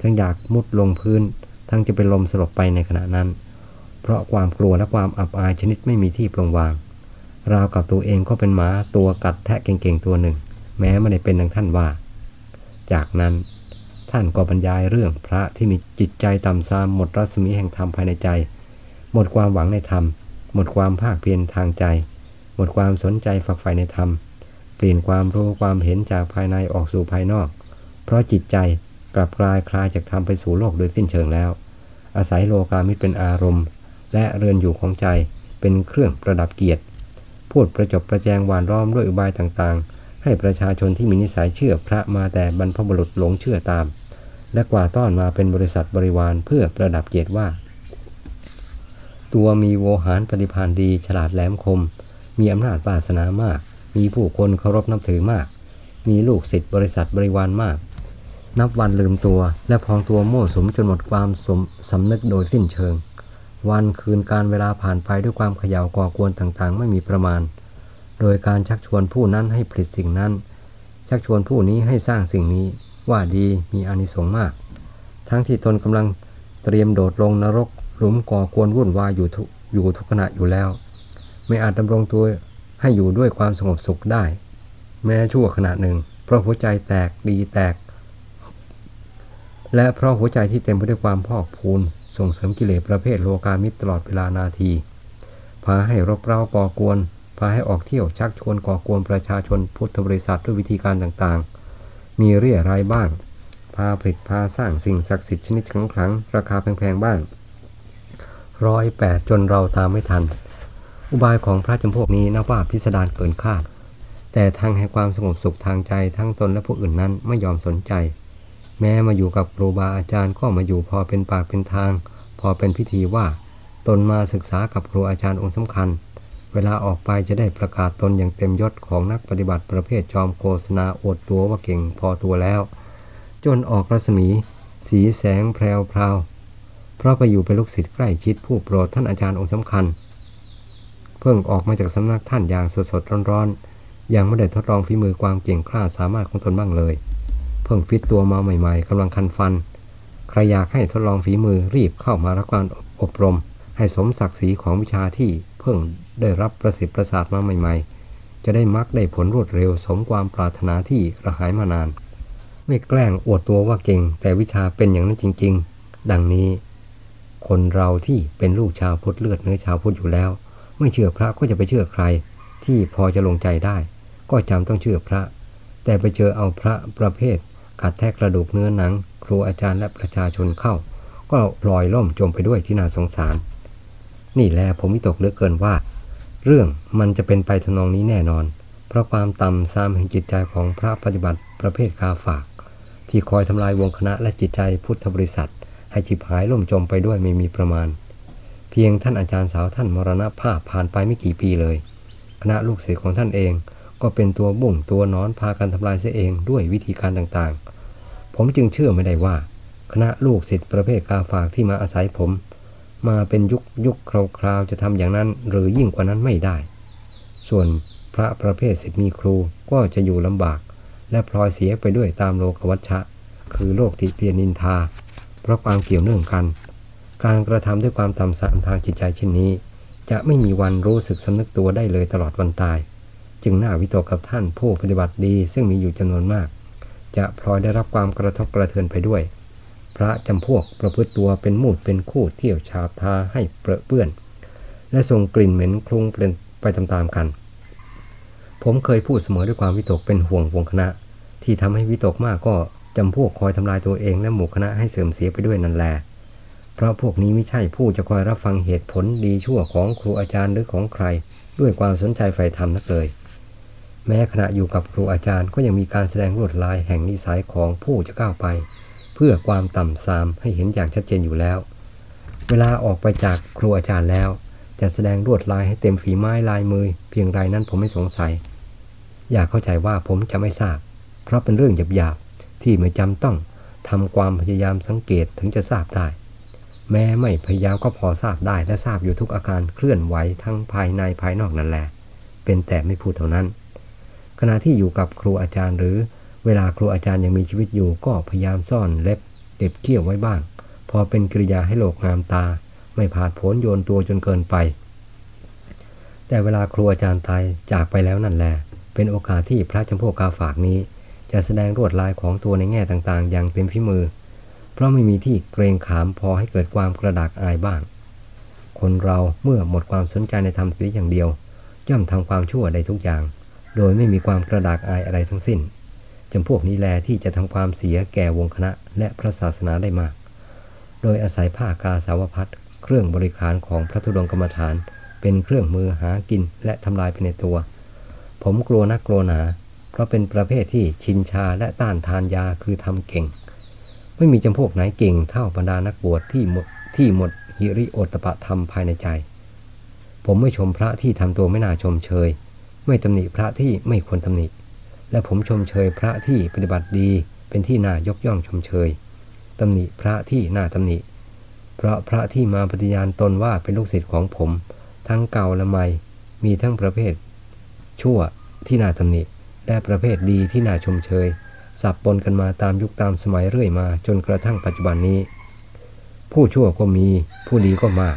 ทั้งอยากมุดลงพื้น ทั้งจะเป็นลมสลบไปในขณะนั้น เพราะความกลัวและความอับอายชนิดไม่มีที่ปรงวาง ราวกับตัวเองก็เป็นหมาตัวกัดแทะเก่งๆตัวหนึ่ง แม้ไม่ได้เป็นดังท่านว่า จากนั้น ท่านก็บรรยายเรื่องพระที่มีจิตใจต่ำทรามหมดรัศมีแห่งธรรมภายในใจ หมดความหวังในธรรม หมดความภาคเพียรทางใจ หมดความสนใจฝักใฝ่ในธรรม เปลี่ยนความรู้ความเห็นจากภายในออกสู่ภายนอก เพราะจิตใจกลับกลายคลายจากธรรมไปสู่โลกโดยสิ้นเชิงแล้ว อาศัยโลกามิตรเป็นอารมณ์ และเรือนอยู่ของใจเป็นเครื่องประดับเกียรติ พูดประจบประแจงหวานล้อมด้วยอุบายต่างๆ ให้ประชาชนที่มีนิสัยเชื่อพระมาแต่บรรพบุรุษหลงเชื่อตาม และกว่าต้อนมาเป็นบริษัทบริวารเพื่อประดับเกียรติว่า ตัวมีโวหารปฏิภาณดีฉลาดแหลมคม มีอำนาจวาสนามาก มีผู้คนเคารพนับถือมาก มีลูกศิษย์บริษัทบริวารมาก นับวันลืมตัวและพองตัวโม่สมจนหมดความสมสำนึกโดยสิ้นเชิง วันคืนการเวลาผ่านไปด้วยความเขย่าวก่อกวนต่างๆ ไม่มีประมาณ โดยการชักชวนผู้นั้นให้ผลิตสิ่งนั้น ชักชวนผู้นี้ให้สร้างสิ่งนี้ว่าดีมีอานิสงส์มาก ทั้งที่ตนกำลังเตรียมโดดลงนรกหลุมก่อกวนวุ่นวายอยู่ทุกอยู่ทุกขณะอยู่แล้ว ไม่อาจดำรงตัวให้อยู่ด้วยความสงบสุขได้ แม้ชั่วขณะหนึ่ง เพราะหัวใจแตกดีแตก และเพราะหัวใจที่เต็มไปด้วยความพอกพูนส่งเสริมกิเลสประเภทโลกามิตรตลอดเวลานาทีพาให้รบเร้าก่อกวน พาให้ออกเที่ยวชักชวนก่อกวนประชาชนพุทธบริษัทด้วยวิธีการต่างๆ มีเรี่ยรายบ้าง พาผลิตพาสร้างสิ่งศักดิ์สิทธิ์ชนิดครั้งๆราคาแพงๆบ้างร้อยแปดจนเราตามไม่ทัน อุบายของพระจำพวกนี้นับว่าพิสดารเกินคาด แต่ทางแห่งความสงบสุขทางใจทั้งตนและผู้อื่นนั้นไม่ยอมสนใจ แม้มาอยู่กับครูบาอาจารย์ก็มาอยู่พอเป็นปากเป็นทาง พอเป็นพิธีว่า ตนมาศึกษากับครูอาจารย์องค์สำคัญ เวลาออกไปจะได้ประกาศตนอย่างเต็มยศของนักปฏิบัติประเภทจอมโฆษณาอดตัวว่าเก่งพอตัวแล้ว จนออกรัศมี สีแสงแพรวพราวเพราะไปอยู่เป็นลูกศิษย์ใกล้ชิดผู้โปรดท่านอาจารย์องค์สำคัญ เพิ่งออกมาจากสำนักท่านอย่างสดๆร้อนๆยังไม่ได้ทดลองฝีมือความเก่งกล้าสามารถของตนบ้างเลย เพิ่งฟิตตัวมาใหม่ๆกำลังคันฟันใครอยากให้ทดลองฝีมือรีบเข้ามารับการอบรม ให้สมศักดิ์ศรีของวิชาที่ พิ่งได้รับประสิทธิ์ประสาทมาใหม่ ๆ จะได้มักได้ผลรวดเร็วสมความปรารถนาที่ระหายมานาน ไม่แกล้งอวดตัวว่าเก่ง แต่วิชาเป็นอย่างนั้นจริง ๆ ดังนี้ คนเราที่เป็นลูกชาวพุทธเลือดเนื้อชาวพุทธอยู่แล้ว ไม่เชื่อพระก็จะไปเชื่อใคร ที่พอจะลงใจได้ ก็จำต้องเชื่อพระ แต่ไปเจอเอาพระประเภทกัดแทกกระดูกเนื้อหนัง ครูอาจารย์และประชาชนเข้า ก็ลอยล่มจมไปด้วยที่น่าสงสาร นี่แหละผมมิตกเหลือเกินว่า เรื่องมันจะเป็นไปทนองนี้แน่นอน เพราะความต่ำซ้ำแห่งจิตใจของพระปฏิบัติประเภทกาฝาก ที่คอยทำลายวงคณะและจิตใจพุทธบริษัท ให้ฉิบหายล่มจมไปด้วยไม่มีประมาณ เพียงท่านอาจารย์สาวท่านมรณภาพผ่านไปไม่กี่ปีเลย คณะลูกศิษย์ของท่านเองก็เป็นตัวบุ่งตัวนอนพากันทำลายเสียเองด้วยวิธีการต่างๆ ผมจึงเชื่อไม่ได้ว่า คณะลูกศิษย์ประเภทกาฝากที่มาอาศัยผม มาเป็นยุคยุคคราวๆจะทำอย่างนั้นหรือยิ่งกว่านั้นไม่ได้ ส่วนพระประเภทศิษย์มีครูก็จะอยู่ลำบาก และพลอยเสียไปด้วยตามโลกวัชชะ คือโลกติเตียนินทา เพราะความเกี่ยวเนื่องกัน การกระทำด้วยความต่ำสามทางจิตใจเช่นนี้ จะไม่มีวันรู้สึกสำนึกตัวได้เลยตลอดวันตาย จึงน่าวิตกกับท่านผู้ปฏิบัติดีซึ่งมีอยู่จำนวนมาก จะพลอยได้รับความกระทบกระเทือนไปด้วย พระจำพวกประพฤติตัวเป็นมูดเป็นคู่เที่ยวชาบทาให้เปรอะเปื้อน และส่งกลิ่นเหม็นคลุ้งเป็นไปตามๆกัน ผมเคยพูดเสมอด้วยความวิตกเป็นห่วงวงคณะ ที่ทำให้วิตกมากก็จำพวกคอยทำลายตัวเองและหมู่คณะให้เสื่อมเสียไปด้วยนั่นแหละเพราะพวกนี้ไม่ใช่ผู้จะคอยรับฟังเหตุผลดีชั่วของครูอาจารย์หรือของใคร ด้วยความสนใจใฝ่ธรรมนักเลย แม้ขณะอยู่กับครูอาจารย์ก็ยังมีการแสดงลวดลายแห่งนิสัยของผู้จะก้าวไป เพื่อความต่ำทรามให้เห็นอย่างชัดเจนอยู่แล้ว เวลาออกไปจากครูอาจารย์แล้ว จะแสดงลวดลายให้เต็มฝีไม้ลายมือ เพียงไรนั้นผมไม่สงสัย อยากเข้าใจว่าผมจะไม่ทราบ เพราะเป็นเรื่องหยาบๆที่ไม่จำต้องทำความพยายามสังเกตถึงจะทราบได้ แม้ไม่พยายามก็พอทราบได้และทราบอยู่ทุกอาการเคลื่อนไหวทั้งภายในภายนอกนั่นแหละ เป็นแต่ไม่พูดเท่านั้น ขณะที่อยู่กับครูอาจารย์หรือ เวลาครูอาจารย์ยังมีชีวิตอยู่ก็พยายามซ่อนเล็บเด็บเขี้ยวไว้บ้าง พอเป็นกิริยาให้โลกงามตา ไม่ผาดโผนโยนตัวจนเกินไป แต่เวลาครูอาจารย์ตายจากไปแล้วนั่นแหละเป็นโอกาสที่พระจำพวกกาฝากนี้ จะแสดงรวดลายของตัวในแง่ต่างๆ อย่างเต็มฝีมือ เพราะไม่มีที่เกรงขามพอให้เกิดความกระดากอายบ้าง คนเราเมื่อหมดความสนใจในธรรมเสียอย่างเดียว ย่อมทำความชั่วได้ทุกอย่าง โดยไม่มีความกระดากอายอะไรทั้งสิ้น จำพวกนี้แลที่จะทำความเสียแก่วงคณะและพระศาสนาได้มาก โดยอาศัยผ้ากาสาวพัดเครื่องบริการของพระธุดงกรรมฐาน เป็นเครื่องมือหากินและทำลายไปในตัว ผมกลัวนักกลัวหนา เพราะเป็นประเภทที่ชินชาและต้านทานยาคือทำเก่ง ไม่มีจำพวกไหนเก่งเท่าบรรดานักบวชที่หมดที่หมดฮิริโอตปะธรรมภายในใจ ผมไม่ชมพระที่ทำตัวไม่น่าชมเชย ไม่ตำหนิพระที่ไม่ควรตำหนิ และผมชมเชยพระที่ปฏิบัติดีเป็นที่น่ายกย่องชมเชยตำหนิพระที่น่าตำหนิ เพราะพระที่มาปฏิญาณตนว่าเป็นลูกศิษย์ของผม ทั้งเก่าและใหม่ มีทั้งประเภท ชั่วที่น่าตำหนิ และประเภทดีที่น่าชมเชย สับปนกันมาตามยุคตามสมัยเรื่อยมาจนกระทั่งปัจจุบันนี้ ผู้ชั่วก็มีผู้ดีก็มาก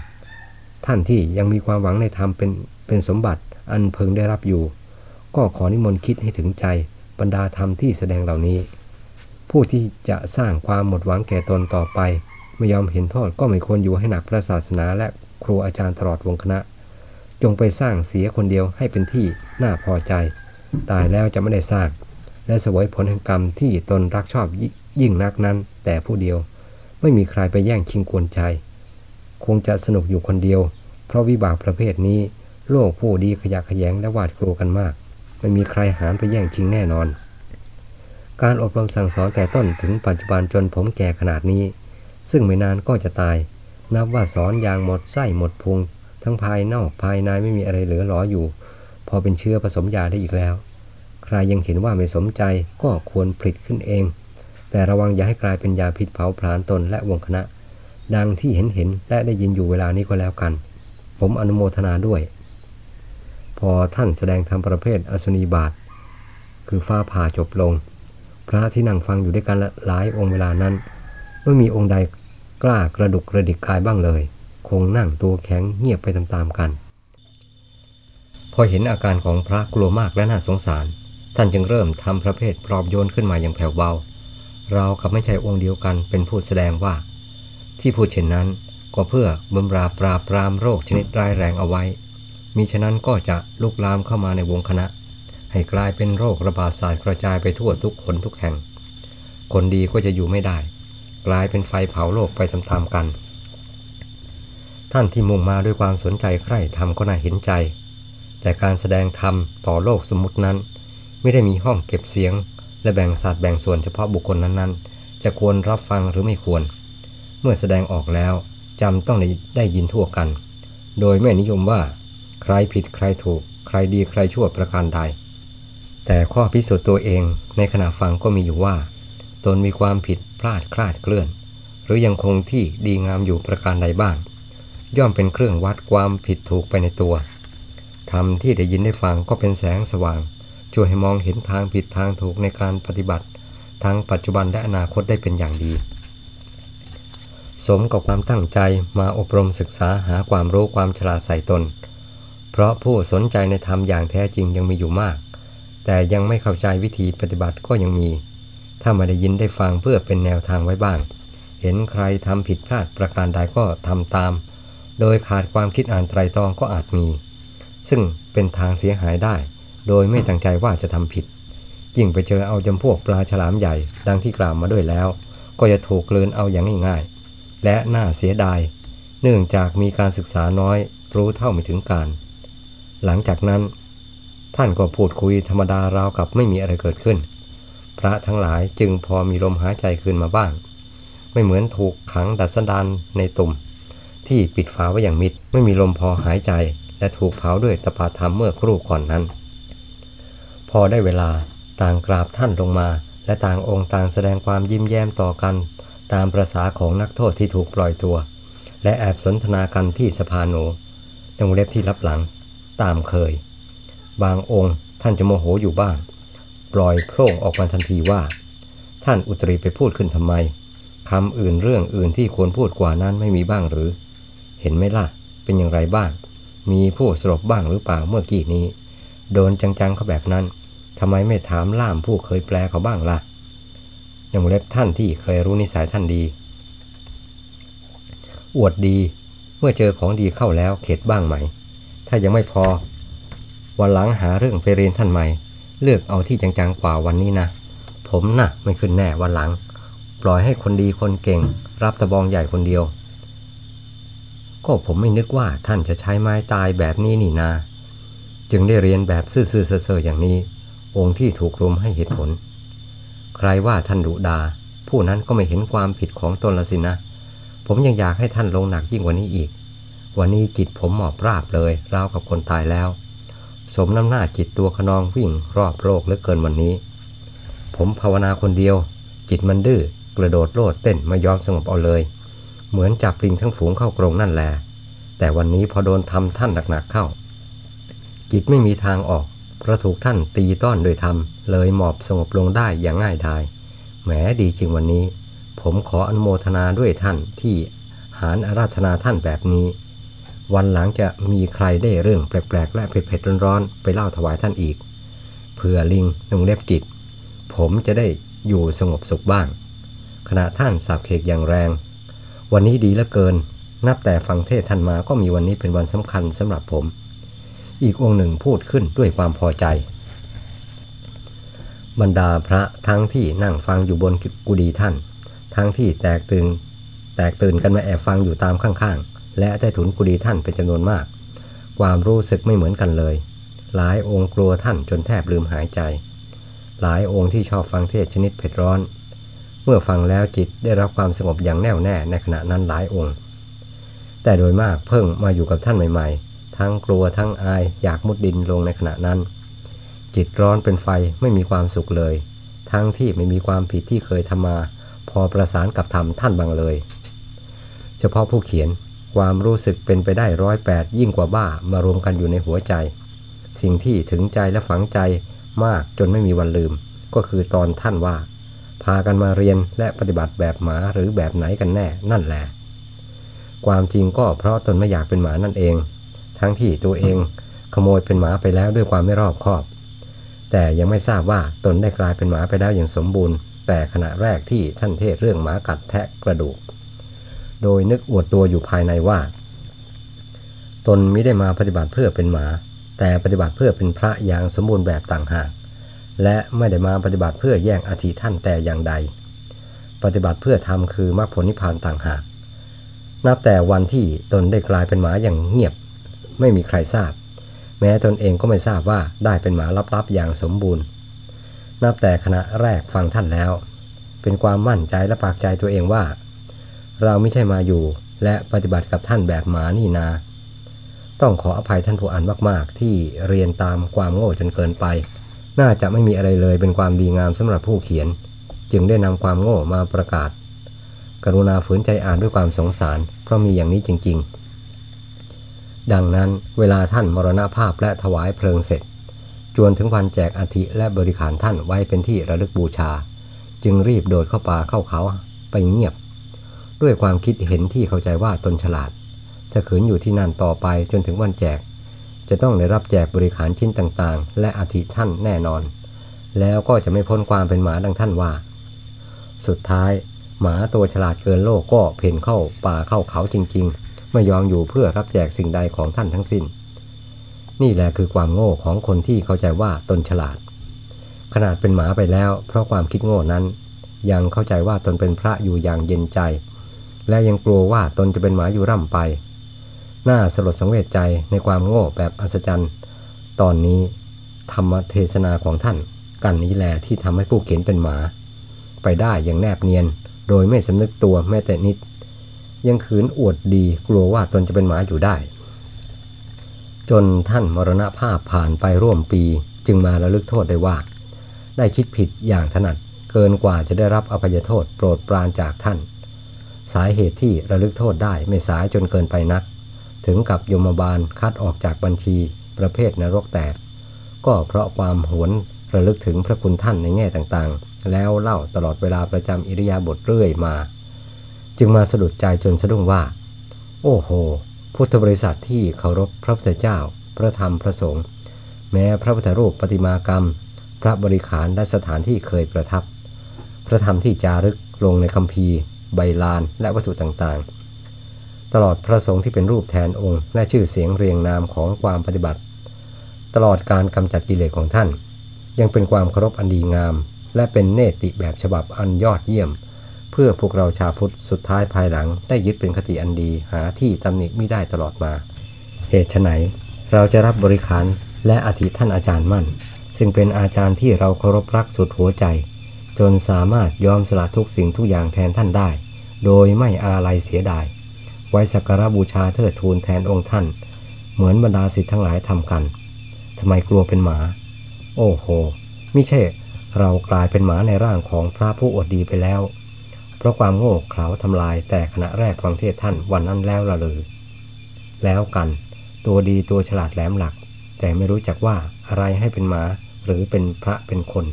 ท่านที่ยังมีความหวังในธรรมเป็นเป็นสมบัติอันเพึงได้รับอยู่ ก็ขอนิมนต์คิดให้ถึงใจบรรดาธรรมที่แสดงเหล่านี้ ผู้ที่จะสร้างความหมดหวังแก่ตนต่อไป ไม่ยอมเห็นโทษก็ไม่ควรอยู่ให้หนักพระศาสนาและครูอาจารย์ตลอดวงคณะ จงไปสร้างเสียคนเดียวให้เป็นที่น่าพอใจ ตายแล้วจะไม่ได้สร้าง และสวยผลแห่งกรรมที่ตนรักชอบยิ่งนักนั้น แต่ผู้เดียวไม่มีใครไปแย่งชิงกวนใจ คงจะสนุกอยู่คนเดียว เพราะวิบากประเภทนี้ โลกผู้ดีขยะขยงและหวาดกลัวกันมาก ไม่มีใครหานไปแย่งชิงแน่นอน การอบรมสั่งสอนแต่ต้นถึงปัจจุบันจนผมแก่ขนาดนี้ ซึ่งไม่นานก็จะตาย นับว่าสอนอย่างหมดไส้หมดพุง ทั้งภายนอกภายในไม่มีอะไรเหลือหลออยู่ พอเป็นเชื้อผสมยาได้อีกแล้ว ใครยังเห็นว่าไม่สมใจก็ควรผลิตขึ้นเอง แต่ระวังอย่าให้กลายเป็นยาพิษเผาผลาญตนและวงคณะ ดังที่เห็นเห็นและได้ยินอยู่เวลานี้ก็แล้วกัน ผมอนุโมทนาด้วย พอท่านแสดงธรรมประเภทอสุนีบาทคือฟ้าผ่าจบลง พระที่นั่งฟังอยู่ด้วยกันหลายองค์เวลานั้น ไม่มีองค์ใดกล้ากระดุกกระดิกกายบ้างเลย คงนั่งตัวแข็งเงียบไปตามๆกัน พอเห็นอาการของพระกลัวมากและน่าสงสาร ท่านจึงเริ่มทำประเภทปลอบโยนขึ้นมาอย่างแผ่วเบา เรากับไม่ใช่องค์เดียวกันเป็นผู้แสดงว่า ที่พูดเช่นนั้นก็เพื่อบำราปราบปรามโรคชนิดร้ายแรงเอาไว้ มิฉะนั้นก็จะลุกลามเข้ามาในวงคณะ ให้กลายเป็นโรคระบาดสายกระจายไปทั่วทุกคนทุกแห่ง คนดีก็จะอยู่ไม่ได้ กลายเป็นไฟเผาโลกไปตามๆกัน ท่านที่มุ่งมาด้วยความสนใจใคร่ทำก็น่าเห็นใจ แต่การแสดงธรรมต่อโลกสมมตินั้น ไม่ได้มีห้องเก็บเสียง และแบ่งศาสตร์แบ่งส่วนเฉพาะบุคคลนั้นๆ จะควรรับฟังหรือไม่ควร เมื่อแสดงออกแล้วจำต้องได้ยินทั่วกัน โดยไม่นิยมว่า รผิดใครถูก ใครดีใครชั่วประการใด แต่ข้อพิสูจน์ตัวเองในขณะฟังก็มีอยู่ว่า ตนมีความผิดพลาดคลาดเคลื่อน หรือยังคงที่ดีงามอยู่ประการใดบ้าง ย่อมเป็นเครื่องวัดความผิดถูกไปในตัวธรรมที่ได้ยินได้ฟังก็เป็นแสงสว่าง ช่วยให้มองเห็นทางผิดทางถูกในการปฏิบัติ ทั้งปัจจุบันและอนาคตได้เป็นอย่างดี สมกับความตั้งใจมาอบรมศึกษาหาความรู้ความฉลาดใส่ตน เพราะผู้สนใจในธรรมอย่างแท้จริงยังมีอยู่มาก แต่ยังไม่เข้าใจวิธีปฏิบัติก็ยังมี ถ้ามาได้ยินได้ฟังเพื่อเป็นแนวทางไว้บ้าง เห็นใครทำผิดพลาดประการใดก็ทำตาม โดยขาดความคิดอ่านไตรตรองก็อาจมี ซึ่งเป็นทางเสียหายได้ โดยไม่ตั้งใจว่าจะทำผิด ยิ่งไปเจอเอาจำพวกปลาฉลามใหญ่ดังที่กล่าวมาด้วยแล้ว ก็จะถูกเลืนเอาอย่างง่ายๆและน่าเสียดาย เนื่องจากมีการศึกษาน้อยรู้เท่าไม่ถึงการ หลังจากนั้น ท่านก็พูดคุยธรรมดาราวกับไม่มีอะไรเกิดขึ้น พระทั้งหลายจึงพอมีลมหายใจคืนมาบ้าง ไม่เหมือนถูกขังดัดสันดานในตุ่ม ที่ปิดฝาไว้อย่างมิดไม่มีลมพอหายใจ และถูกเผาด้วยตปาธรรมเมื่อครู่ก่อนนั้น พอได้เวลาต่างกราบท่านลงมา และต่างองค์ต่างแสดงความยิ้มแย้มต่อกัน ตามประษาของนักโทษที่ถูกปล่อยตัว และแอบสนทนากันที่สะพานโนตรงเล็บที่รับหลัง ตามเคย บางองค์ท่านจะโมโหอยู่บ้าง ปล่อยโพร่งออกมาทันทีว่า ท่านอุตรีไปพูดขึ้นทำไมคำอื่นเรื่องอื่นที่ควรพูดกว่านั้นไม่มีบ้างหรือ เห็นไหมล่ะ เป็นอย่างไรบ้าง มีผู้สลบบ้างหรือเปล่าเมื่อกี้นี้ โดนจังๆเขาแบบนั้นทำไมไม่ถามล่ามผู้เคยแปลเขาบ้างละ่ะยังเล็บท่านที่เคยรู้นิสัยท่านดี อวดดี เมื่อเจอของดีเข้าแล้วเข็ดบ้างไหม ถ้ายังไม่พอ วันหลังหาเรื่องไปเรียนท่านใหม่ เลือกเอาที่จังๆกว่าวันนี้นะ ผมนะ่ะไม่ขึ้นแน่วันหลัง ปล่อยให้คนดีคนเก่ง รับตะบองใหญ่คนเดียว ก็ผมไม่นึกว่าท่านจะใช้ไม้ตายแบบนี้นี่นา จึงได้เรียนแบบซื่อๆเซ่อๆอย่างนี้ องค์ที่ถูกรุมให้เหตุผล ใครว่าท่านดุดา ผู้นั้นก็ไม่เห็นความผิดของตนละสินะ ผมยังอยากให้ท่านลงหนักยิ่งกว่านี้อีก วันนี้จิตผมหมอบราบเลยราวกับคนตายแล้ว สมน้ำหน้าจิตตัวขนองวิ่งรอบโลกเหลือเกินวันนี้ ผมภาวนาคนเดียว จิตมันดื้อกระโดดโลดเต้นไม่ยอมสงบเอาเลย เหมือนจับลิงทั้งฝูงเข้ากรงนั่นแหละแต่วันนี้พอโดนทำท่านหนักๆเข้า จิตไม่มีทางออกเพราะถูกท่านตีต้อนโดยธรรมเลยหมอบสงบลงได้อย่างง่ายดายแหมดีจริงวันนี้ ผมขออนุโมทนาด้วยท่านที่หารอาราธนาท่านแบบนี้ วันหลังจะมีใครได้เรื่องแปลกๆ และเผ็ดๆร้อนๆ ไปเล่าถวายท่านอีกเพื่อลิงนุ่งเล็บกิจผมจะได้อยู่สงบสุขบ้าง ขณะท่านสับเขกอย่างแรง วันนี้ดีเหลือเกิน นับแต่ฟังเทศท่านมาก็มีวันนี้เป็นวันสำคัญสำหรับผม อีกองค์หนึ่งพูดขึ้นด้วยความพอใจ บรรดาพระทั้งที่นั่งฟังอยู่บนกุฏิท่าน ทั้งที่แตกตื่นแตกตื่นกันมาแอบฟังอยู่ตามข้างๆ และใต้ถุนกุฏิท่านเป็นจำนวนมาก ความรู้สึกไม่เหมือนกันเลย หลายองค์กลัวท่านจนแทบลืมหายใจ หลายองค์ที่ชอบฟังเทศชนิดเผ็ดร้อน เมื่อฟังแล้วจิตได้รับความสงบอย่างแน่วแน่ในขณะนั้นหลายองค์ แต่โดยมากเพิ่งมาอยู่กับท่านใหม่ ๆ ทั้งกลัวทั้งอายอยากมุดดินลงในขณะนั้น จิตร้อนเป็นไฟไม่มีความสุขเลย ทั้งที่ไม่มีความผิดที่เคยทำมา พอประสานกับธรรมท่านบางเลย เฉพาะผู้เขียน ความรู้สึกเป็นไปได้ร้อยแปดยิ่งกว่าบ้ามารวมกันอยู่ในหัวใจ สิ่งที่ถึงใจและฝังใจมากจนไม่มีวันลืม ก็คือตอนท่านว่า พากันมาเรียนและปฏิบัติแบบหมาหรือแบบไหนกันแน่นั่นแหละความจริงก็เพราะตนไม่อยากเป็นหมานั่นเอง ทั้งที่ตัวเองขโมยเป็นหมาไปแล้วด้วยความไม่รอบคอบ แต่ยังไม่ทราบว่าตนได้กลายเป็นหมาไปแล้วอย่างสมบูรณ์ แต่ขณะแรกที่ท่านเทศเรื่องหมากัดแทะกระดูก โดยนึกอวดตัวอยู่ภายในว่า ตนไม่ได้มาปฏิบัติเพื่อเป็นหมา แต่ปฏิบัติเพื่อเป็นพระอย่างสมบูรณ์แบบต่างหาก และไม่ได้มาปฏิบัติเพื่อแย่งอาธิท่านแต่อย่างใด ปฏิบัติเพื่อทำคือมรรคผลนิพพานต่างหาก นับแต่วันที่ตนได้กลายเป็นหมาอย่างเงียบ ไม่มีใครทราบ แม้ตนเองก็ไม่ทราบว่าได้เป็นหมาลับๆอย่างสมบูรณ์ นับแต่ขณะแรกฟังท่านแล้ว เป็นความมั่นใจและปากใจตัวเองว่า เราไม่ใช่มาอยู่ และปฏิบัติกับท่านแบบหมานี่นา ต้องขออภัยท่านผู้อ่านมาก ๆ ที่เรียนตามความโง่จนเกินไป น่าจะไม่มีอะไรเลยเป็นความดีงามสำหรับผู้เขียน จึงได้นำความโง่มาประกาศ กรุณาฝืนใจอ่านด้วยความสงสาร เพราะมีอย่างนี้จริง ๆ ดังนั้นเวลาท่านมรณภาพและถวายเพลิงเสร็จ จวนถึงวันแจกอาทิและบริขารท่านไว้เป็นที่ระลึกบูชา จึงรีบโดดเข้าป่าเข้าเขาไปเงียบ ด้วยความคิดเห็นที่เข้าใจว่าตนฉลาด ถ้าขืนอยู่ที่นั่นต่อไปจนถึงวันแจก จะต้องได้รับแจกบริขารชิ้นต่างๆ และอาทิท่านแน่นอน แล้วก็จะไม่พ้นความเป็นหมาดังท่านว่า สุดท้าย หมาตัวฉลาดเกินโลกก็เพ่นเข้าป่าเข้าเขาจริงๆ ไม่ยอมอยู่เพื่อรับแจกสิ่งใดของท่านทั้งสิ้น นี่แหละคือความโง่ของคนที่เข้าใจว่าตนฉลาด ขนาดเป็นหมาไปแล้ว เพราะความคิดโง่นั้น ยังเข้าใจว่าตนเป็นพระอยู่อย่างเย็นใจ และยังกลัวว่าตนจะเป็นหมาอยู่ร่ำไป น่าสลดสังเวชใจในความโง่แบบอัศจรรย์ ตอนนี้ธรรมเทศนาของท่าน กันนี้แหละที่ทำให้ผู้เขียนเป็นหมา ไปได้อย่างแนบเนียน โดยไม่สำนึกตัวแม้แต่นิด ยังขืนอวดดีกลัวว่าตนจะเป็นหมาอยู่ได้ จนท่านมรณภาพผ่านไปร่วมปีจึงมาระลึกโทษได้ว่า ได้คิดผิดอย่างถนัดเกินกว่าจะได้รับอภัยโทษโปรดปรานจากท่าน สาเหตุที่ระลึกโทษได้ไม่สายจนเกินไปนัก ถึงกับยมบาลคัดออกจากบัญชีประเภทนรกแตก ก็เพราะความหวนระลึกถึงพระคุณท่านในแง่ต่างแล้วเล่าตลอดเวลาประจำอิริยาบถเรื่อยมา จึงมาสะดุดใจจนสะดุ้งว่า โอ้โห พุทธบริษัทที่เคารพพระพุทธเจ้า พระธรรมพระสงฆ์แม้พระพุทธรูปปฏิมากรรม พระบริขารและสถานที่เคยประทับ พระธรรมที่จารึกลงในคำพี ใบลานและวัตถุต่างๆ ตลอดพระสงฆ์ที่เป็นรูปแทนองค์ และชื่อเสียงเรียงนามของความปฏิบัติ ตลอดการกำจัดกิเลสของท่าน ยังเป็นความเคารพอันดีงาม และเป็นเนติแบบฉบับอันยอดเยี่ยม เพื่อพวกเราชาวพุทธสุดท้ายภายหลัง ได้ยึดเป็นคติอันดีหาที่ตำหนิไม่ได้ตลอดมา เหตุไนเราจะรับบริขารและอธิท่านอาจารย์มั่น ซึ่งเป็นอาจารย์ที่เราเคารพรักสุดหัวใจ จนสามารถยอมสละทุกสิ่งทุกอย่างแทนท่านได้ โดยไม่อาลัยเสียดาย ไว้สักการบูชาเทิดทูนแทนองค์ท่าน เหมือนบรรดาศิษย์ทั้งหลายทำกันทำไมกลัวเป็นหมา โอ้โหไม่ใช่เรากลายเป็นหมาในร่างของพระผู้อดดีไปแล้ว เพราะความโง่เขลาทำลายแต่ขณะแรกฟังเทศท่านวันนั้นแล้วละเลยแล้วกัน ตัวดีตัวฉลาดแหลมหลัก แต่ไม่รู้จักว่าอะไรให้เป็นหมาหรือเป็นพระเป็นคน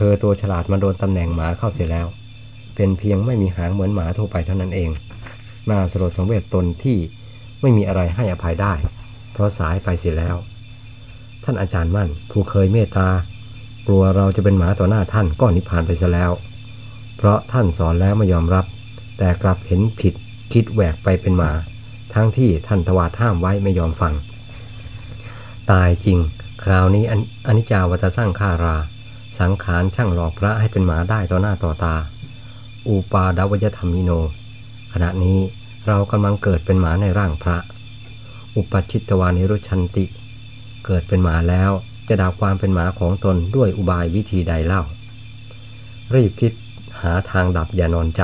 เธอตัวฉลาดมาโดนตำแหน่งหมาเข้าเสียแล้ว เป็นเพียงไม่มีหางเหมือนหมาทั่วไปเท่านั้นเอง น่าสลดสังเวชตนที่ไม่มีอะไรให้อภัยได้ เพราะสายไปเสียแล้ว ท่านอาจารย์มั่น ผู้เคยเมตตากลัวเราจะเป็นหมาต่อหน้าท่านก็นิพพานไปซะแล้ว เพราะท่านสอนแล้วไม่ยอมรับ แต่กลับเห็นผิดคิดแหวกไปเป็นหมา ทั้งที่ท่านทวาห้ามไว้ไม่ยอมฟัง ตายจริง คราวนี้อนิจจาวัตสร้างฆารา สังขารช่างหลอกพระให้เป็นหมาได้ต่อหน้าต่อตา อุปาดวยธรรมิโน ขณะนี้เรากำลังเกิดเป็นหมาในร่างพระ อุปชิตวานิรุชันติ เกิดเป็นหมาแล้วจะดับความเป็นหมาของตนด้วยอุบายวิธีใดเล่า รีบคิดหาทางดับอย่านอนใจ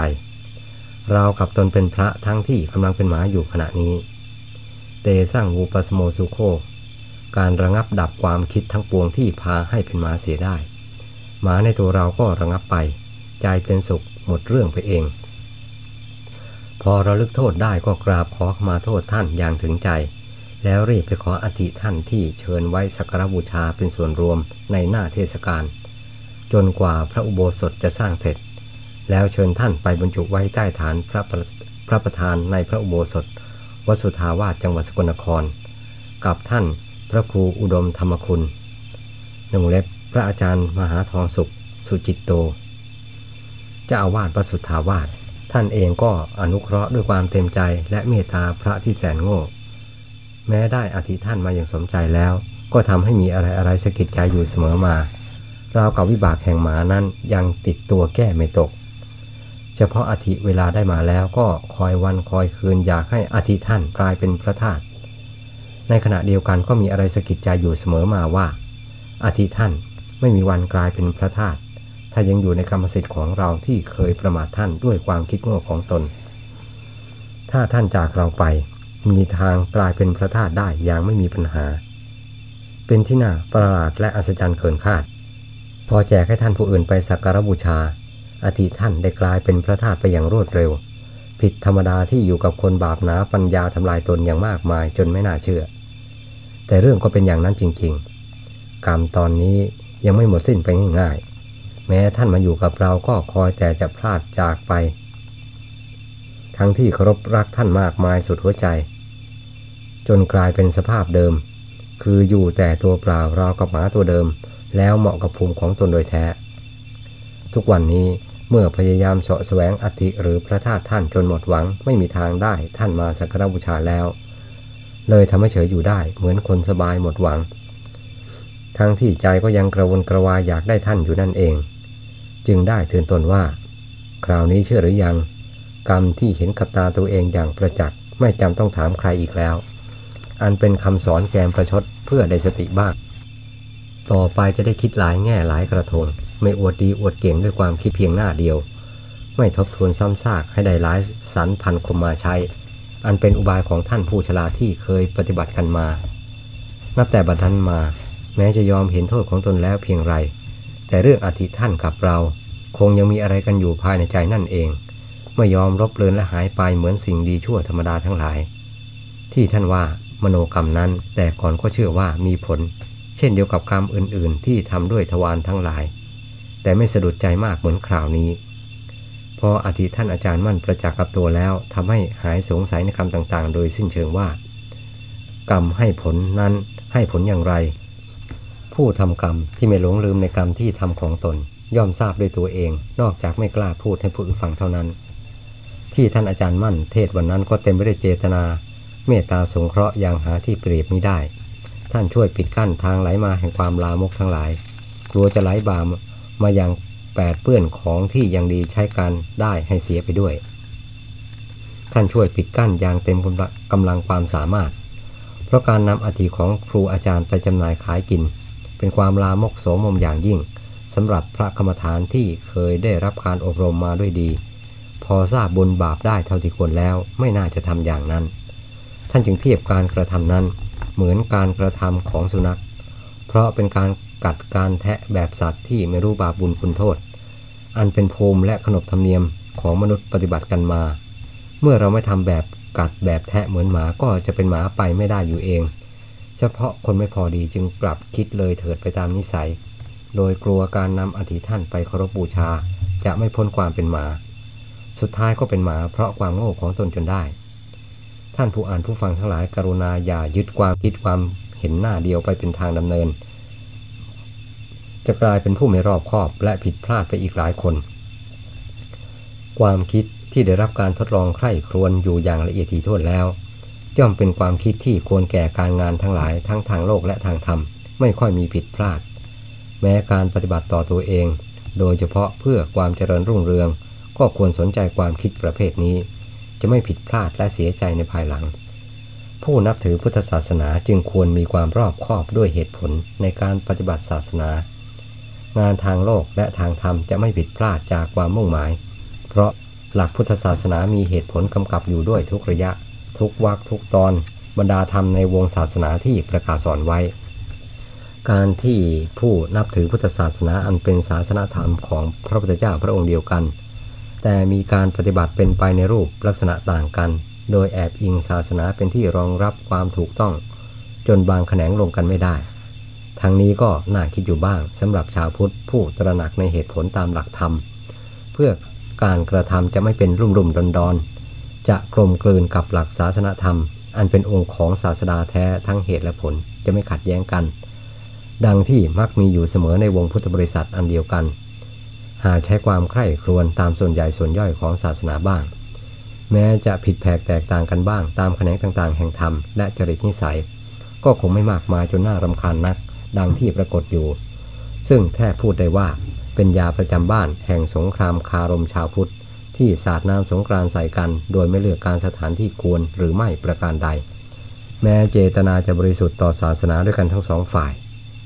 เรากับตนเป็นพระทั้งที่กำลังเป็นหมาอยู่ขณะนี้ เตสร้างวูปสโมสุโค การระงับดับความคิดทั้งปวงที่พาให้เป็นหมาเสียได้ หมาในตัวเราก็ระงับไป ใจเป็นสุขหมดเรื่องไปเอง พอราลึกโทษได้ก็กราบขอมาโทษท่านอย่างถึงใจ แล้วรีบไปขออธิท่านที่เชิญไว้สักการบูชาเป็นส่วนรวมในหน้าเทศกาลจนกว่าพระอุโบสถจะสร้างเสร็จ แล้วเชิญท่านไปบรรจุไว้ใต้ฐานพระพระประธานในพระอุโบสถวัสุทาวาสจังหวัดสกลนคร กับท่านพระครูอุดมธรรมคุณหนึ่งเล็บ พระอาจารย์มหาทองสุขสุจิตโตเจะอาวาสประสุทธาวาสท่านเองก็อนุเคราะห์ด้วยความเต็มใจและเมตตาพระที่แสนโง่ แม้ได้อธิท่านมาอย่างสมใจแล้ว ก็ทำให้มีอะไรอะไรสะกิดใจอยู่เสมอมาราวกับวิบากแห่งหมานั้นยังติดตัวแก้ไม่ตก เฉพาะอธิเวลาได้มาแล้วก็คอยวันคอยคืนอยากให้อธิท่านกลายเป็นพระธาตุในขณะเดียวกันก็มีอะไรสะกิดใจอยู่เสมอมาว่าอธิท่าน ไม่มีวันกลายเป็นพระธาตุถ้ายังอยู่ในกรรมสิทธิ์ของเราที่เคยประมาทท่านด้วยความคิดโง่ของตน ถ้าท่านจากเราไป มีทางกลายเป็นพระธาตุได้อย่างไม่มีปัญหา เป็นที่น่าประหลาดและอัศจรรย์เกินคาด พอแจกให้ท่านผู้อื่นไปสักการบูชาอธิท่านได้กลายเป็นพระธาตุไปอย่างรวดเร็ว ผิดธรรมดาที่อยู่กับคนบาปหนาปัญญาทำลายตนอย่างมากมายจนไม่น่าเชื่อ แต่เรื่องก็เป็นอย่างนั้นจริง ๆ กรรมตอนนี้ ยังไม่หมดสิ้นไปง่ายๆ แม้ท่านมาอยู่กับเราก็คอยแต่จะพลาดจากไป ทั้งที่เคารพรักท่านมากมายสุดหัวใจ จนกลายเป็นสภาพเดิม คืออยู่แต่ตัวเปล่ารากับหมาตัวเดิม แล้วเหมาะกับภูมิของตนโดยแท้ ทุกวันนี้เมื่อพยายามเสาะแสวงอธิหรือพระธาตุท่านจนหมดหวังไม่มีทางได้ท่านมาสักการบูชาแล้ว เลยทำให้เฉยอยู่ได้เหมือนคนสบายหมดหวัง ทั้งที่ใจก็ยังกระวนกระวายอยากได้ท่านอยู่นั่นเอง จึงได้เตือนตนว่า คราวนี้เชื่อหรือยัง กรรมที่เห็นกับตาตัวเองอย่างประจักษ์ไม่จำต้องถามใครอีกแล้ว อันเป็นคำสอนแกมประชดเพื่อได้สติบ้างต่อไปจะได้คิดหลายแง่หลายกระทง ไม่อวดดีอวดเก่งด้วยความคิดเพียงหน้าเดียว ไม่ทบทวนซ้ำซากให้ได้หลายสรรพันคมมาใช้ อันเป็นอุบายของท่านผู้ฉลาที่เคยปฏิบัติกันมา นับแต่บัดนั้นมา แม้จะยอมเห็นโทษของตนแล้วเพียงไร แต่เรื่องอธิท่านกับเรา คงยังมีอะไรกันอยู่ภายในใจนั่นเองไม่ยอมรบเลือนและหายไปเหมือนสิ่งดีชั่วธรรมดาทั้งหลาย ที่ท่านว่ามโนกรรมนั้น แต่ก่อนก็เชื่อว่ามีผล เช่นเดียวกับกรรมอื่น ๆ ที่ทำด้วยทวารทั้งหลาย แต่ไม่สะดุดใจมากเหมือนคราวนี้ พออธิท่านอาจารย์มั่นประจักษ์กับตัวแล้วทำให้หายสงสัยในคำต่างๆ โดยสิ้นเชิงว่า กรรมให้ผลนั้นให้ผลอย่างไร ผู้ทำกรรมที่ไม่หลงลืมในกรรมที่ทำของตน ย่อมทราบด้วยตัวเอง นอกจากไม่กล้าพูดให้ผู้อื่นฟังเท่านั้น ที่ท่านอาจารย์มั่นเทศวันนั้นก็เต็มไปด้วยเจตนา เมตตาสงเคราะห์อย่างหาที่เปรียบไม่ได้ ท่านช่วยปิดกั้นทางไหลมาแห่งความลามกทั้งหลาย กลัวจะไหลบามมาอย่างแปดเปื้อนของที่ยังดีใช้การได้ให้เสียไปด้วย ท่านช่วยปิดกั้นอย่างเต็มกำลังความสามารถ เพราะการนำอธิของครูอาจารย์ไปจำหน่ายขายกิน เป็นความลามกโสมมอย่างยิ่งสำหรับพระกรรมฐานที่เคยได้รับการอบรมมาด้วยดี พอทราบบุญบาปได้เท่าที่ควรแล้วไม่น่าจะทำอย่างนั้น ท่านจึงเทียบการกระทำนั้น เหมือนการกระทำของสุนัข เพราะเป็นการกัดการแทะแบบสัตว์ที่ไม่รู้บาปบุญคุณโทษ อันเป็นภูมิและขนบธรรมเนียมของมนุษย์ปฏิบัติกันมา เมื่อเราไม่ทำแบบกัดแบบแทะเหมือนหมาก็จะเป็นหมาไปไม่ได้อยู่เอง เฉพาะคนไม่พอดีจึงปรับคิดเลยเถิดไปตามนิสัย โดยกลัวการนำอธิท่านไปเคารพบูชา จะไม่พ้นความเป็นหมา สุดท้ายก็เป็นหมาเพราะความโง่ของตนจนได้ ท่านผู้อ่านผู้ฟังทั้งหลายกรุณาอย่ายึดความคิดความเห็นหน้าเดียวไปเป็นทางดำเนิน จะกลายเป็นผู้ไม่รอบคอบและผิดพลาดไปอีกหลายคน ความคิดที่ได้รับการทดลองใคร่ครวญอยู่อย่างละเอียดถี่ถ้วนแล้ว ย่อมเป็นความคิดที่ควรแก่การงานทั้งหลายทั้งทางโลกและทางธรรม ไม่ค่อยมีผิดพลาด แม้การปฏิบัติต่อตัวเอง โดยเฉพาะเพื่อความเจริญรุ่งเรือง ก็ควรสนใจความคิดประเภทนี้ จะไม่ผิดพลาดและเสียใจในภายหลัง ผู้นับถือพุทธศาสนาจึงควรมีความรอบคอบด้วยเหตุผลในการปฏิบัติศาสนา งานทางโลกและทางธรรมจะไม่ผิดพลาดจากความมุ่งหมาย เพราะหลักพุทธศาสนามีเหตุผลกำกับอยู่ด้วยทุกระยะ ทุกวรรคทุกตอนบรรดาธรรมในวงศาสนาที่ประกาศสอนไว้ การที่ผู้นับถือพุทธศาสนาอันเป็นศาสนาธรรมของพระพุทธเจ้าพระองค์เดียวกัน แต่มีการปฏิบัติเป็นไปในรูปลักษณะต่างกัน โดยแอบอิงศาสนาเป็นที่รองรับความถูกต้อง จนบางแขนงลงกันไม่ได้ทั้งนี้ก็น่าคิดอยู่บ้างสำหรับชาวพุทธผู้ตระหนักในเหตุผลตามหลักธรรม เพื่อการกระทำจะไม่เป็นรุ่มรุ่มดอนดอน จะกลมกลืนกับหลักศาสนธรรม อันเป็นองค์ของศาสดาแท้ทั้งเหตุและผลจะไม่ขัดแย้งกัน ดังที่มักมีอยู่เสมอในวงพุทธบริษัทอันเดียวกัน หากใช้ความใคร่ครวญตามส่วนใหญ่ส่วนย่อยของศาสนาบ้าง แม้จะผิดแผกแตกต่างกันบ้าง ตามแขนงต่างๆ แห่งธรรมและจริตนิสัย ก็คงไม่มากมายจนน่ารำคาญนัก ดังที่ปรากฏอยู่ ซึ่งแท้พูดได้ว่าเป็นยาประจำบ้านแห่งสงครามคารมชาวพุทธ ที่สาดน้ำสงกรานใส่กัน โดยไม่เลือกการสถานที่ควรหรือไม่ประการใด แม้เจตนาจะบริสุทธิ์ต่อศาสนาด้วยกันทั้งสองฝ่าย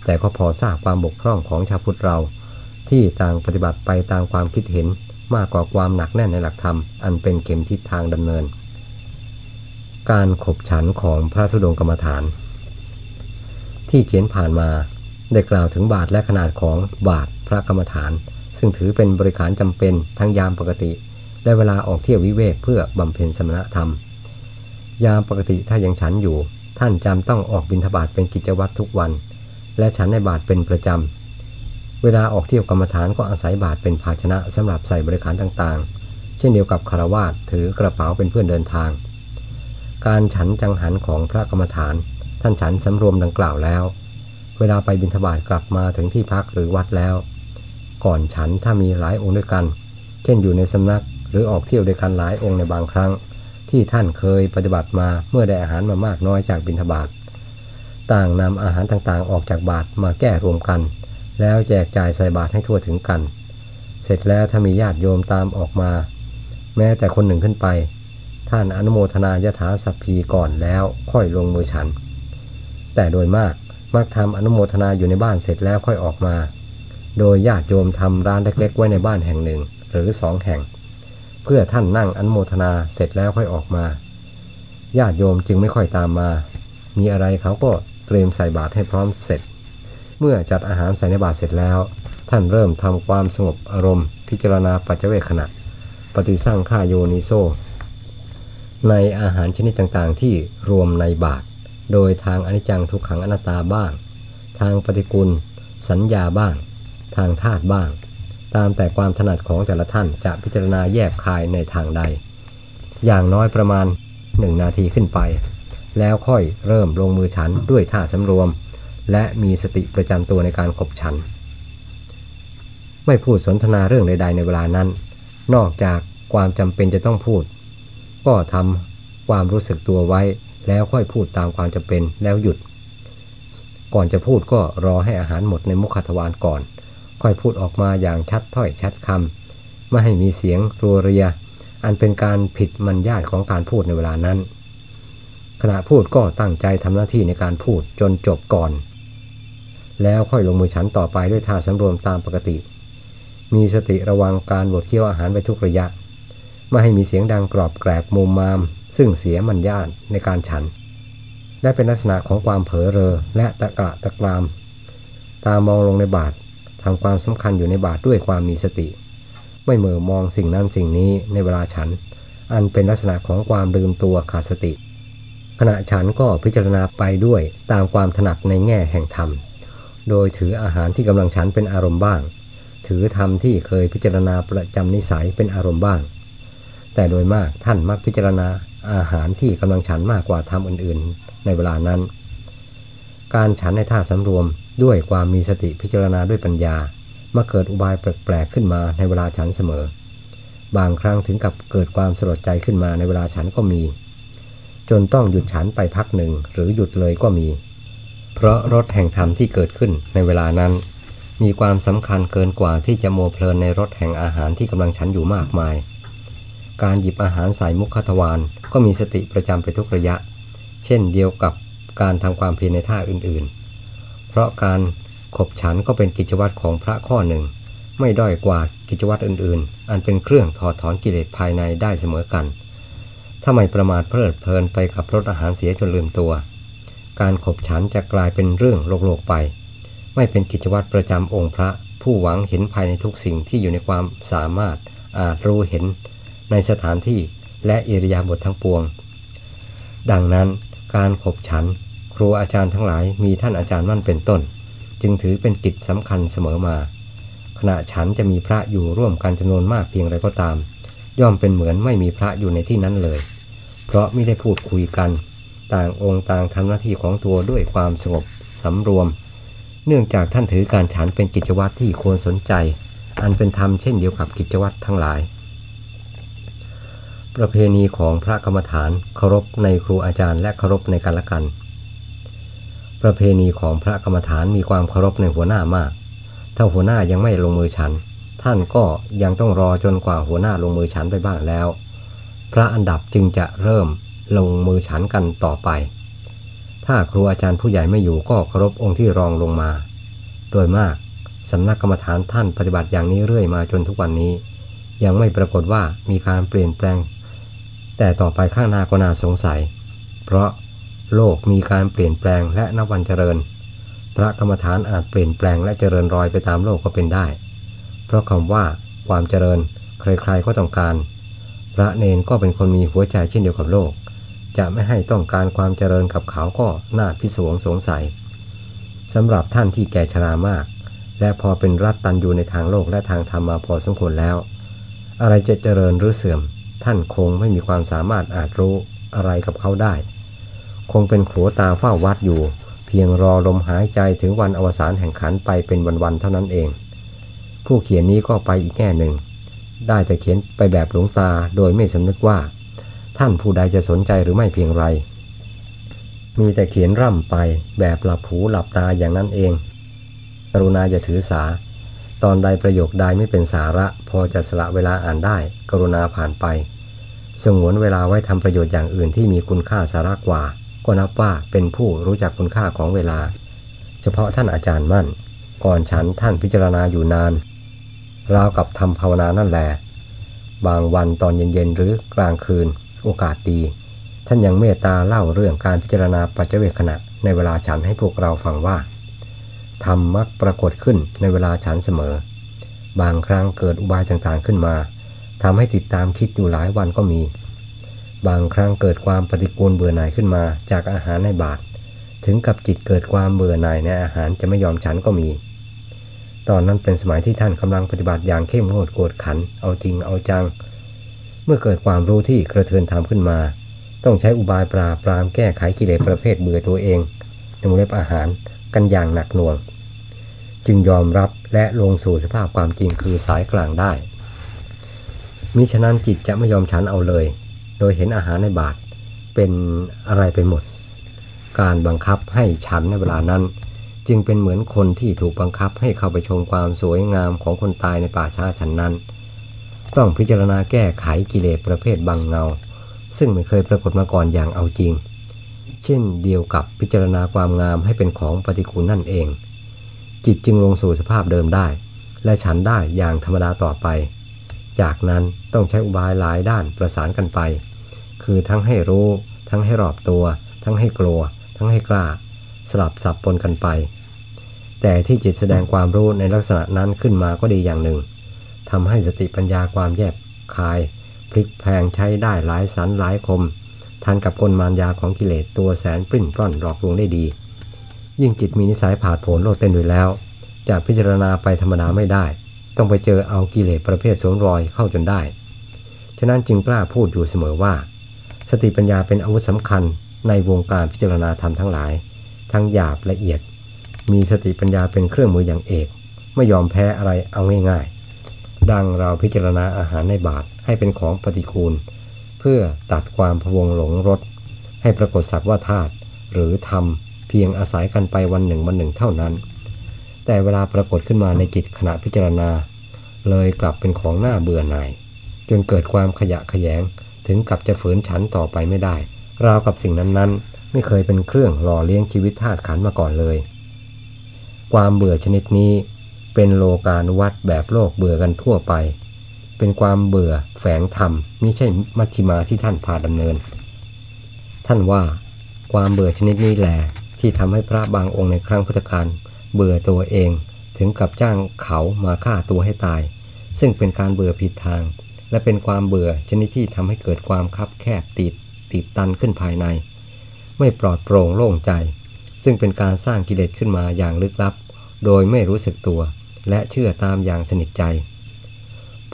แต่ก็พอทราบความบกพร่องของชาวพุทธเรา ที่ต่างปฏิบัติไปตามความคิดเห็นมากกว่าความหนักแน่นในหลักธรรม อันเป็นเข็มทิศทางดำเนิน การขบฉันของพระธุดงกรรมฐาน ที่เขียนผ่านมาได้กล่าวถึงบาทและขนาดของบาทพระกรรมฐาน ซึ่งถือเป็นบริการจำเป็นทั้งยามปกติ และเวลาออกเที่ยววิเวกเพื่อบำเพ็ญสมณธรรม ยามปกติถ้ายังฉันอยู่ ท่านจำต้องออกบิณฑบาตเป็นกิจวัตรทุกวัน และฉันในบาทเป็นประจำ เวลาออกเที่ยวกรรมฐานก็อาศัยบาทเป็นภาชนะสำหรับใส่บริการต่างๆ เช่นเดียวกับคารวาสถือกระเป๋าเป็นเพื่อนเดินทาง การฉันจังหันของพระกรรมฐาน ท่านฉันสำรวมดังกล่าวแล้ว เวลาไปบิณฑบาตกลับมาถึงที่พักหรือวัดแล้ว ก่อนฉันถ้ามีหลายองค์ด้วยกัน เช่นอยู่ในสำนัก หรือออกเที่ยวด้วยกันหลายองค์ในบางครั้ง ที่ท่านเคยปฏิบัติมาเมื่อได้อาหารมามากน้อยจากบิณฑบาตต่างนำอาหารต่างๆ ออกจากบาตรมาแก้รวมกัน แล้วแจกจ่ายใส่บาตรให้ทั่วถึงกัน เสร็จแล้วถ้ามีญาติโยมตามออกมา แม้แต่คนหนึ่งขึ้นไป ท่านอนุโมทนายถาสัพพีก่อนแล้วค่อยลงมือฉัน แต่โดยมากมักทำอนุโมทนาอยู่ในบ้านเสร็จแล้วค่อยออกมา โดยญาติโยมทำร้านเล็กๆ ไว้ในบ้านแห่งหนึ่ง หรือสองแห่ง พื่อท่านนั่งอนโมทนาเสร็จแล้วค่อยออกมาญาติโยมจึงไม่ค่อยตามมา มีอะไรเขาก็เตรียมใส่บาตรให้พร้อมเสร็จ เมื่อจัดอาหารใส่ในบาตรเสร็จแล้ว ท่านเริ่มทำความสงบอารมณ์ พิจารณาปัจเจเวคขณะ ปฏิสร้างข้าโยนิโซ ในอาหารชนิดต่างๆ ที่รวมในบาตรโดยทางอนิจจังทุกขังอนัตตาบ้าง ทางปฏิกุลสัญญาบ้าง ทางธาตุบ้าง ตามแต่ความถนัดของแต่ละท่านจะพิจารณาแยกคายในทางใด อย่างน้อยประมาณหนึ่งนาทีขึ้นไป แล้วค่อยเริ่มลงมือฉันด้วยท่าสำรวม และมีสติประจำตัวในการขบฉัน ไม่พูดสนทนาเรื่องใด ๆ ในเวลานั้น นอกจากความจำเป็นจะต้องพูด ก็ทำความรู้สึกตัวไว้ แล้วค่อยพูดตามความจำเป็นแล้วหยุด ก่อนจะพูดก็รอให้อาหารหมดในมุขทวารก่อน ค่อยพูดออกมาอย่างชัดถ้อยชัดคำไม่ให้มีเสียงรัวเรีย อันเป็นการผิดมัญญาตของการพูดในเวลานั้น ขณะพูดก็ตั้งใจทำหน้าที่ในการพูดจนจบก่อน แล้วค่อยลงมือฉันต่อไปด้วยท่าสำรวมตามปกติ มีสติระวังการบดเคี้ยวอาหารไปทุกระยะ ไม่ให้มีเสียงดังกรอบแกรบมุมมาม ซึ่งเสียมัญญาตในการฉัน และเป็นลักษณะของความเผลอเรอและตะกระตะกราม ตามองลงในบาท ทำความสำคัญอยู่ในบาทด้วยความมีสติ ไม่เหม่อมองสิ่งนั้นสิ่งนี้ในเวลาฉัน อันเป็นลักษณะของความลืมตัวขาดสติ ขณะฉันก็พิจารณาไปด้วยตามความถนัดในแง่แห่งธรรม โดยถืออาหารที่กำลังฉันเป็นอารมณ์บ้าง ถือธรรมที่เคยพิจารณาประจำนิสัยเป็นอารมณ์บ้าง แต่โดยมากท่านมักพิจารณาอาหารที่กำลังฉันมากกว่าทำอื่น ๆ ในเวลานั้นการฉันในท่าสำรวม ด้วยความมีสติพิจารณาด้วยปัญญามาเกิดอุบายแปลกๆขึ้นมาในเวลาฉันเสมอ บางครั้งถึงกับเกิดความสลดใจขึ้นมาในเวลาฉันก็มี จนต้องหยุดฉันไปพักหนึ่งหรือหยุดเลยก็มี เพราะรสแห่งธรรมที่เกิดขึ้นในเวลานั้น มีความสำคัญเกินกว่าที่จะโมเพลินในรสแห่งอาหารที่กำลังฉันอยู่มากมาย การหยิบอาหารใส่มุขทวารก็มีสติประจำไปทุกระยะ เช่นเดียวกับการทำความเพียรในท่าอื่นๆ ราะการขบฉันก็เป็นกิจวัตรของพระข้อหนึ่ง ไม่ด้อยกว่ากิจวัตรอื่นๆ อันเป็นเครื่องถอดถอนกิเลสภายในได้เสมอกัน ถ้าไม่ประมาทเพลิดเพลินไปกับรสอาหารเสียจนลืมตัว การขบฉันจะกลายเป็นเรื่องโลกๆไป ไม่เป็นกิจวัตรประจำองค์พระ ผู้หวังเห็นภายในทุกสิ่งที่อยู่ในความสามารถอาจรู้เห็น ในสถานที่และอิริยาบถททั้งปวง ดังนั้นการขบฉัน ครูอาจารย์ทั้งหลายมีท่านอาจารย์มั่นเป็นต้น จึงถือเป็นกิจสำคัญเสมอมา ขณะฉันจะมีพระอยู่ร่วมกันจำนวนมากเพียงไรก็ตาม ย่อมเป็นเหมือนไม่มีพระอยู่ในที่นั้นเลย เพราะไม่ได้พูดคุยกัน ต่างองค์ต่างทำหน้าที่ของตัวด้วยความสงบสำรวม เนื่องจากท่านถือการฉันเป็นกิจวัตรที่ควรสนใจ อันเป็นธรรมเช่นเดียวกับกิจวัตรทั้งหลายประเพณีของพระกรรมฐานเคารพในครูอาจารย์และเคารพในกันละกัน ประเพณีของพระกรรมฐานมีความเคารพในหัวหน้ามาก ถ้าหัวหน้ายังไม่ลงมือฉัน ท่านก็ยังต้องรอจนกว่าหัวหน้าลงมือฉันไปบ้างแล้ว พระอันดับจึงจะเริ่มลงมือฉันกันต่อไป ถ้าครูอาจารย์ผู้ใหญ่ไม่อยู่ก็เคารพองค์ที่รองลงมา โดยมากสำนักกรรมฐานท่านปฏิบัติอย่างนี้เรื่อยมาจนทุกวันนี้ ยังไม่ปรากฏว่ามีการเปลี่ยนแปลง แต่ต่อไปข้างหน้าก็น่าสงสัย เพราะ โลกมีการเปลี่ยนแปลงและนับวันเจริญ พระกรรมฐานอาจเปลี่ยนแปลงและเจริญรอยไปตามโลกก็เป็นได้ เพราะคำว่าความเจริญใครๆก็ต้องการ พระเนนก็เป็นคนมีหัวใจเช่นเดียวกับโลก จะไม่ให้ต้องการความเจริญกับเขาก็น่าพิศวงสงสัยสำหรับท่านที่แก่ชรามาก และพอเป็นรัตตันอยู่ในทางโลกและทางธรรมมาพอสมควรแล้ว อะไรจะเจริญหรือเสื่อม ท่านคงไม่มีความสามารถอาจรู้อะไรกับเขาได้ คงเป็นขัวตาเฝ้าวัดอยู่ เพียงรอลมหายใจถึงวันอวสานแห่งขันไปเป็นวันๆเท่านั้นเอง ผู้เขียนนี้ก็ไปอีกแง่หนึ่ง ได้แต่เขียนไปแบบหลวงตาโดยไม่สำนึกว่า ท่านผู้ใดจะสนใจหรือไม่เพียงไร มีแต่เขียนร่ำไปแบบหลับหูหลับตาอย่างนั้นเอง กรุณาอย่าถือสา ตอนใดประโยคใดไม่เป็นสาระ พอจะสละเวลาอ่านได้ กรุณาผ่านไป สงวนเวลาไว้ทำประโยชน์อย่างอื่นที่มีคุณค่าสาระกว่า ก็นับว่าเป็นผู้รู้จักคุณค่าของเวลา เฉพาะท่านอาจารย์มั่น ก่อนฉันท่านพิจารณาอยู่นาน ราวกับทำภาวนานั่นแหละบางวันตอนเย็นๆหรือกลางคืน โอกาสดี ท่านยังเมตตาเล่าเรื่องการพิจารณาปัจเจเวขณะในเวลาฉันให้พวกเราฟังว่าธรรมมักปรากฏขึ้นในเวลาฉันเสมอ บางครั้งเกิดอุบายต่างๆขึ้นมาทำให้ติดตามคิดอยู่หลายวันก็มี บางครั้งเกิดความปฏิกูลเบื่อหน่ายขึ้นมาจากอาหารในบาตรถึงกับจิตเกิดความเบื่อหน่ายในอาหารจะไม่ยอมฉันก็มี ตอนนั้นเป็นสมัยที่ท่านกำลังปฏิบัติอย่างเข้มงวดกวดขัน เอาจริงเอาจัง เมื่อเกิดความรู้ที่กระเทือนทำขึ้นมา ต้องใช้อุบายปราบปรามแก้ไขกิเลสประเภทเบื่อตัวเองในวงเล็บอาหารกันอย่างหนักหน่วง จึงยอมรับและลงสู่สภาพความจริงคือสายกลางได้ มิฉะนั้นจิตจะไม่ยอมฉันเอาเลย โดยเห็นอาหารในบาตรเป็นอะไรไปหมด การบังคับให้ฉันในเวลานั้น จึงเป็นเหมือนคนที่ถูกบังคับให้เข้าไปชมความสวยงามของคนตายในป่าช้าฉันนั้น ต้องพิจารณาแก้ไขกิเลสประเภทบังเงา ซึ่งไม่เคยปรากฏมาก่อนอย่างเอาจริง เช่นเดียวกับพิจารณาความงามให้เป็นของปฏิกูลนั่นเอง จิตจึงลงสู่สภาพเดิมได้ และฉันได้อย่างธรรมดาต่อไป จากนั้นต้องใช้อุบายหลายด้านประสานกันไป คือทั้งให้รู้ ทั้งให้รอบตัว ทั้งให้กลัว ทั้งให้กล้า สลับสับปนกันไป แต่ที่จิตแสดงความรู้ในลักษณะนั้นขึ้นมาก็ดีอย่างหนึ่งทำให้สติปัญญาความแยบคาย พลิกแพงใช้ได้หลายสันหลายคม ทันกับกลมารยาของกิเลสตัวแสนปริ้นปล้อนหลอกลวงได้ดี ยิ่งจิตมีนิสัยผาดโผนโลดเต้นด้วยแล้ว จะพิจารณาไปธรรมดาไม่ได้ ต้องไปเจอเอากิเลสประเภทสวมรอยเข้าจนได้ ฉะนั้นจึงกล้าพูดอยู่เสมอว่า สติปัญญาเป็นอาวุธสำคัญในวงการพิจารณาธรรมทั้งหลาย ทั้งหยาบละเอียด มีสติปัญญาเป็นเครื่องมืออย่างเอก ไม่ยอมแพ้อะไรเอาง่ายๆ ดังเราพิจารณาอาหารในบาตรให้เป็นของปฏิคูล เพื่อตัดความพวงหลงรสให้ปรากฏสักว่าธาตุหรือธรรมเพียงอาศัยกันไปวันหนึ่งวันหนึ่งเท่านั้น แต่เวลาปรากฏขึ้นมาในจิตขณะพิจารณา เลยกลับเป็นของหน้าเบื่อหน่าย จนเกิดความขยะขยง ถึงกับจะฝืนฉันต่อไปไม่ได้ ราวกับสิ่งนั้นๆ ไม่เคยเป็นเครื่องหล่อเลี้ยงชีวิตธาตุขันมาก่อนเลย ความเบื่อชนิดนี้ เป็นโลกาณวัตแบบโลกเบื่อกันทั่วไป เป็นความเบื่อแฝงธรรมไม่ใช่มัชฌิมาที่ท่านพาดำเนิน ท่านว่าความเบื่อชนิดนี้แหละที่ทำให้พระบางองค์ในครั้งพุทธกาลเบื่อตัวเองถึงกับจ้างเขามาฆ่าตัวให้ตาย ซึ่งเป็นการเบื่อผิดทาง และเป็นความเบื่อชนิดที่ทำให้เกิดความคับแคบติดติดตันขึ้นภายใน ไม่ปลอดโปร่งโล่งใจ ซึ่งเป็นการสร้างกิเลสขึ้นมาอย่างลึกลับ โดยไม่รู้สึกตัว และเชื่อตามอย่างสนิทใจ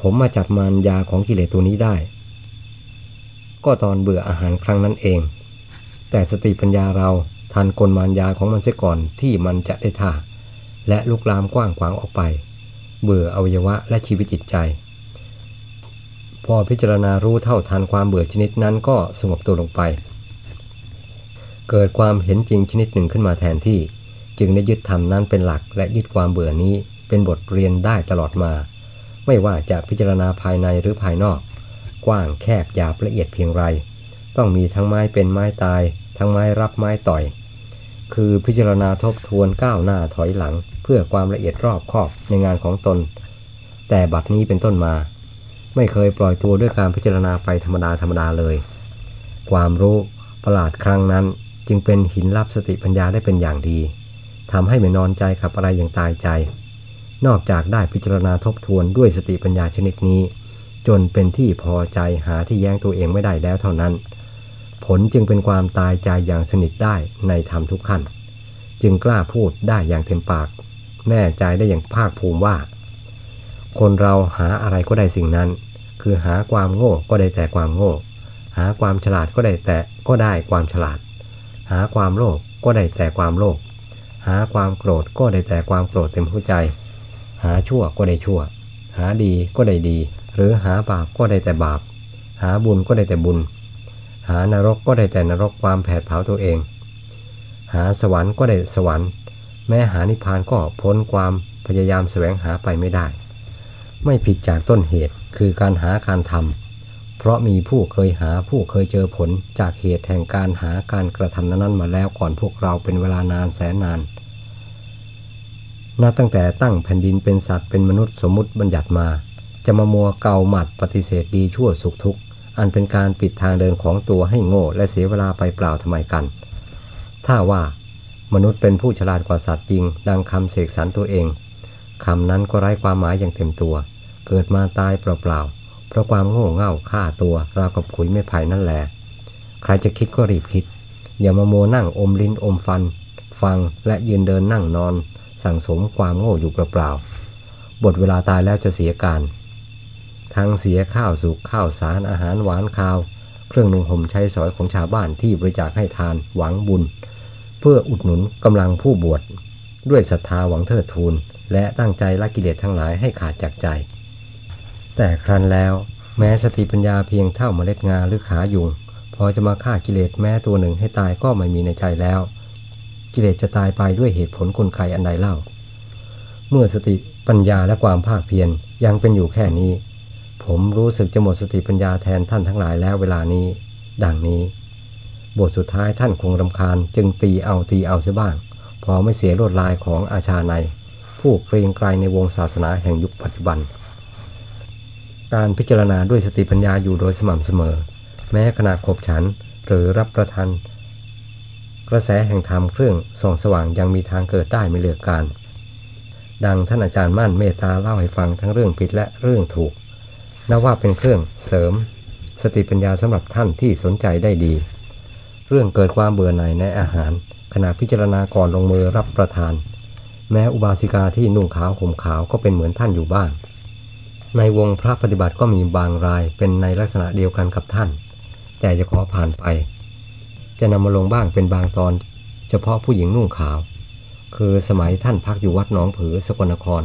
ผมมาจับมันยาของกิเลสตัวนี้ได้ ก็ตอนเบื่ออาหารครั้งนั้นเอง แต่สติปัญญาเราทันกลมารยาของมันเสียก่อนที่มันจะได้ท่าและลุกลามกว้างขวางออกไป เบื่ออวัยวะและชีวิตจิตใจ พอพิจารณารู้เท่าทันความเบื่อชนิดนั้นก็สงบตัวลงไป เกิดความเห็นจริงชนิดหนึ่งขึ้นมาแทนที่ จึงได้ยึดธรรมนั้นเป็นหลัก และยึดความเบื่อนี้เป็นบทเรียนได้ตลอดมา ไม่ว่าจะพิจารณาภายในหรือภายนอก กว้างแคบหยาบละเอียดเพียงไร ต้องมีทั้งไม้เป็นไม้ตาย ทั้งไม้รับไม้ต่อย คือพิจารณาทบทวนก้าวหน้าถอยหลัง เพื่อความละเอียดรอบคอบในงานของตน แต่บัดนี้เป็นต้นมา ไม่เคยปล่อยตัวด้วยการพิจารณาไปธรรมดาธรรมดาเลย ความรู้ประหลาดครั้งนั้น จึงเป็นหินรับสติปัญญาได้เป็นอย่างดีทำให้ไม่นอนใจกับอะไรอย่างตายใจ นอกจากได้พิจารณาทบทวนด้วยสติปัญญาชนิดนี้ จนเป็นที่พอใจหาที่แย้งตัวเองไม่ได้แล้วเท่านั้น ผลจึงเป็นความตายใจอย่างสนิทได้ในธรรมทุกขั้น จึงกล้าพูดได้อย่างเต็มปาก แน่ใจได้อย่างภาคภูมิว่า คนเราหาอะไรก็ได้สิ่งนั้น คือหาความโง่ก็ได้แต่ความโง่ หาความฉลาดก็ได้แต่ก็ได้ความฉลาด หาความโลภก็ได้แต่ความโลภหาความโกรธก็ได้แต่ความโกรธเต็มหัวใจ หาชั่วก็ได้ชั่ว หาดีก็ได้ดี หรือหาบาปก็ได้แต่บาป หาบุญก็ได้แต่บุญ หานรกก็ได้แต่นรกความแผดเผาตัวเอง หาสวรรค์ก็ได้สวรรค์ แม้หานิพพานก็พ้นความพยายามแสวงหาไปไม่ได้ ไม่ผิดจากต้นเหตุ คือการหาการทำเพราะมีผู้เคยหาผู้เคยเจอผลจากเหตุแห่งการหาการกระทำนั้นมาแล้วก่อนพวกเราเป็นเวลานานแสนนานนับตั้งแต่ตั้งแผ่นดินเป็นสัตว์เป็นมนุษย์สมมติบัญญัติมา จะมามัวเกาหมัดปฏิเสธดีชั่วสุขทุกข์อันเป็นการปิดทางเดินของตัวให้โง่และเสียเวลาไปเปล่าทำไมกัน ถ้าว่ามนุษย์เป็นผู้ฉลาดกว่าสัตว์จริง ดังคำเสกสรรตัวเองคำนั้นก็ไร้ความหมายอย่างเต็มตัว เกิดมาตายเปล่าๆ เพราะความโง่เง่าฆ่าตัวราวกับขุยไม่ไผ่นั่นแหละ ใครจะคิดก็รีบคิด อย่ามาโมนั่งอมลิ้นอมฟัน ฟังและยืนเดินนั่งนอน สั่งสมความโง่อยู่เปล่าๆ บทเวลาตายแล้วจะเสียการ ทั้งเสียข้าวสุกข้าวสารอาหารหวานข้าว เครื่องนุ่งห่มใช้สอยของชาวบ้านที่บริจาคให้ทานหวังบุญ เพื่ออุดหนุนกำลังผู้บวชด้วยศรัทธาหวังเทิดทูนและตั้งใจละกิเลสทั้งหลายให้ขาดจากใจ แต่ครั้นแล้ว แม้สติปัญญาเพียงเท่าเมล็ดงาหรือขายุงพอจะมาฆ่ากิเลสแม้ตัวหนึ่งให้ตายก็ไม่มีในใจแล้ว กิเลสจะตายไปด้วยเหตุผลกลไกอันใดเล่า เมื่อสติปัญญาและความภาคเพียรยังเป็นอยู่แค่นี้ ผมรู้สึกจะหมดสติปัญญาแทนท่านทั้งหลายแล้วเวลานี้ ดังนี้ บทสุดท้ายท่านคงรำคาญจึงตีเอาตีเอาเสียบ้าง พอไม่เสียลวดลายของอาชาใน ผู้เกรียงไกลในวงศาสนาแห่งยุคปัจจุบัน การพิจารณาด้วยสติปัญญาอยู่โดยสม่ำเสมอ แม้ขณะขบฉันหรือรับประทานกระแสแห่งธรรมเครื่องส่องสว่างยังมีทางเกิดได้ไม่เลือกการ ดังท่านอาจารย์มั่นเมตตาเล่าให้ฟังทั้งเรื่องผิดและเรื่องถูกนับว่าเป็นเครื่องเสริม สติปัญญาสำหรับท่านที่สนใจได้ดี เรื่องเกิดความเบื่อหน่ายในอาหาร ขณะพิจารณาก่อนลงมือรับประทาน แม้อุบาสิกาที่นุ่งขาวห่มขาวก็เป็นเหมือนท่านอยู่บ้าง ในวงพระปฏิบัติก็มีบางรายเป็นในลักษณะเดียวกันกับท่าน แต่จะขอผ่านไป จะนำมาลงบ้างเป็นบางตอน เฉพาะผู้หญิงนุ่งขาว คือสมัยท่านพักอยู่วัดหนองผือสกลนคร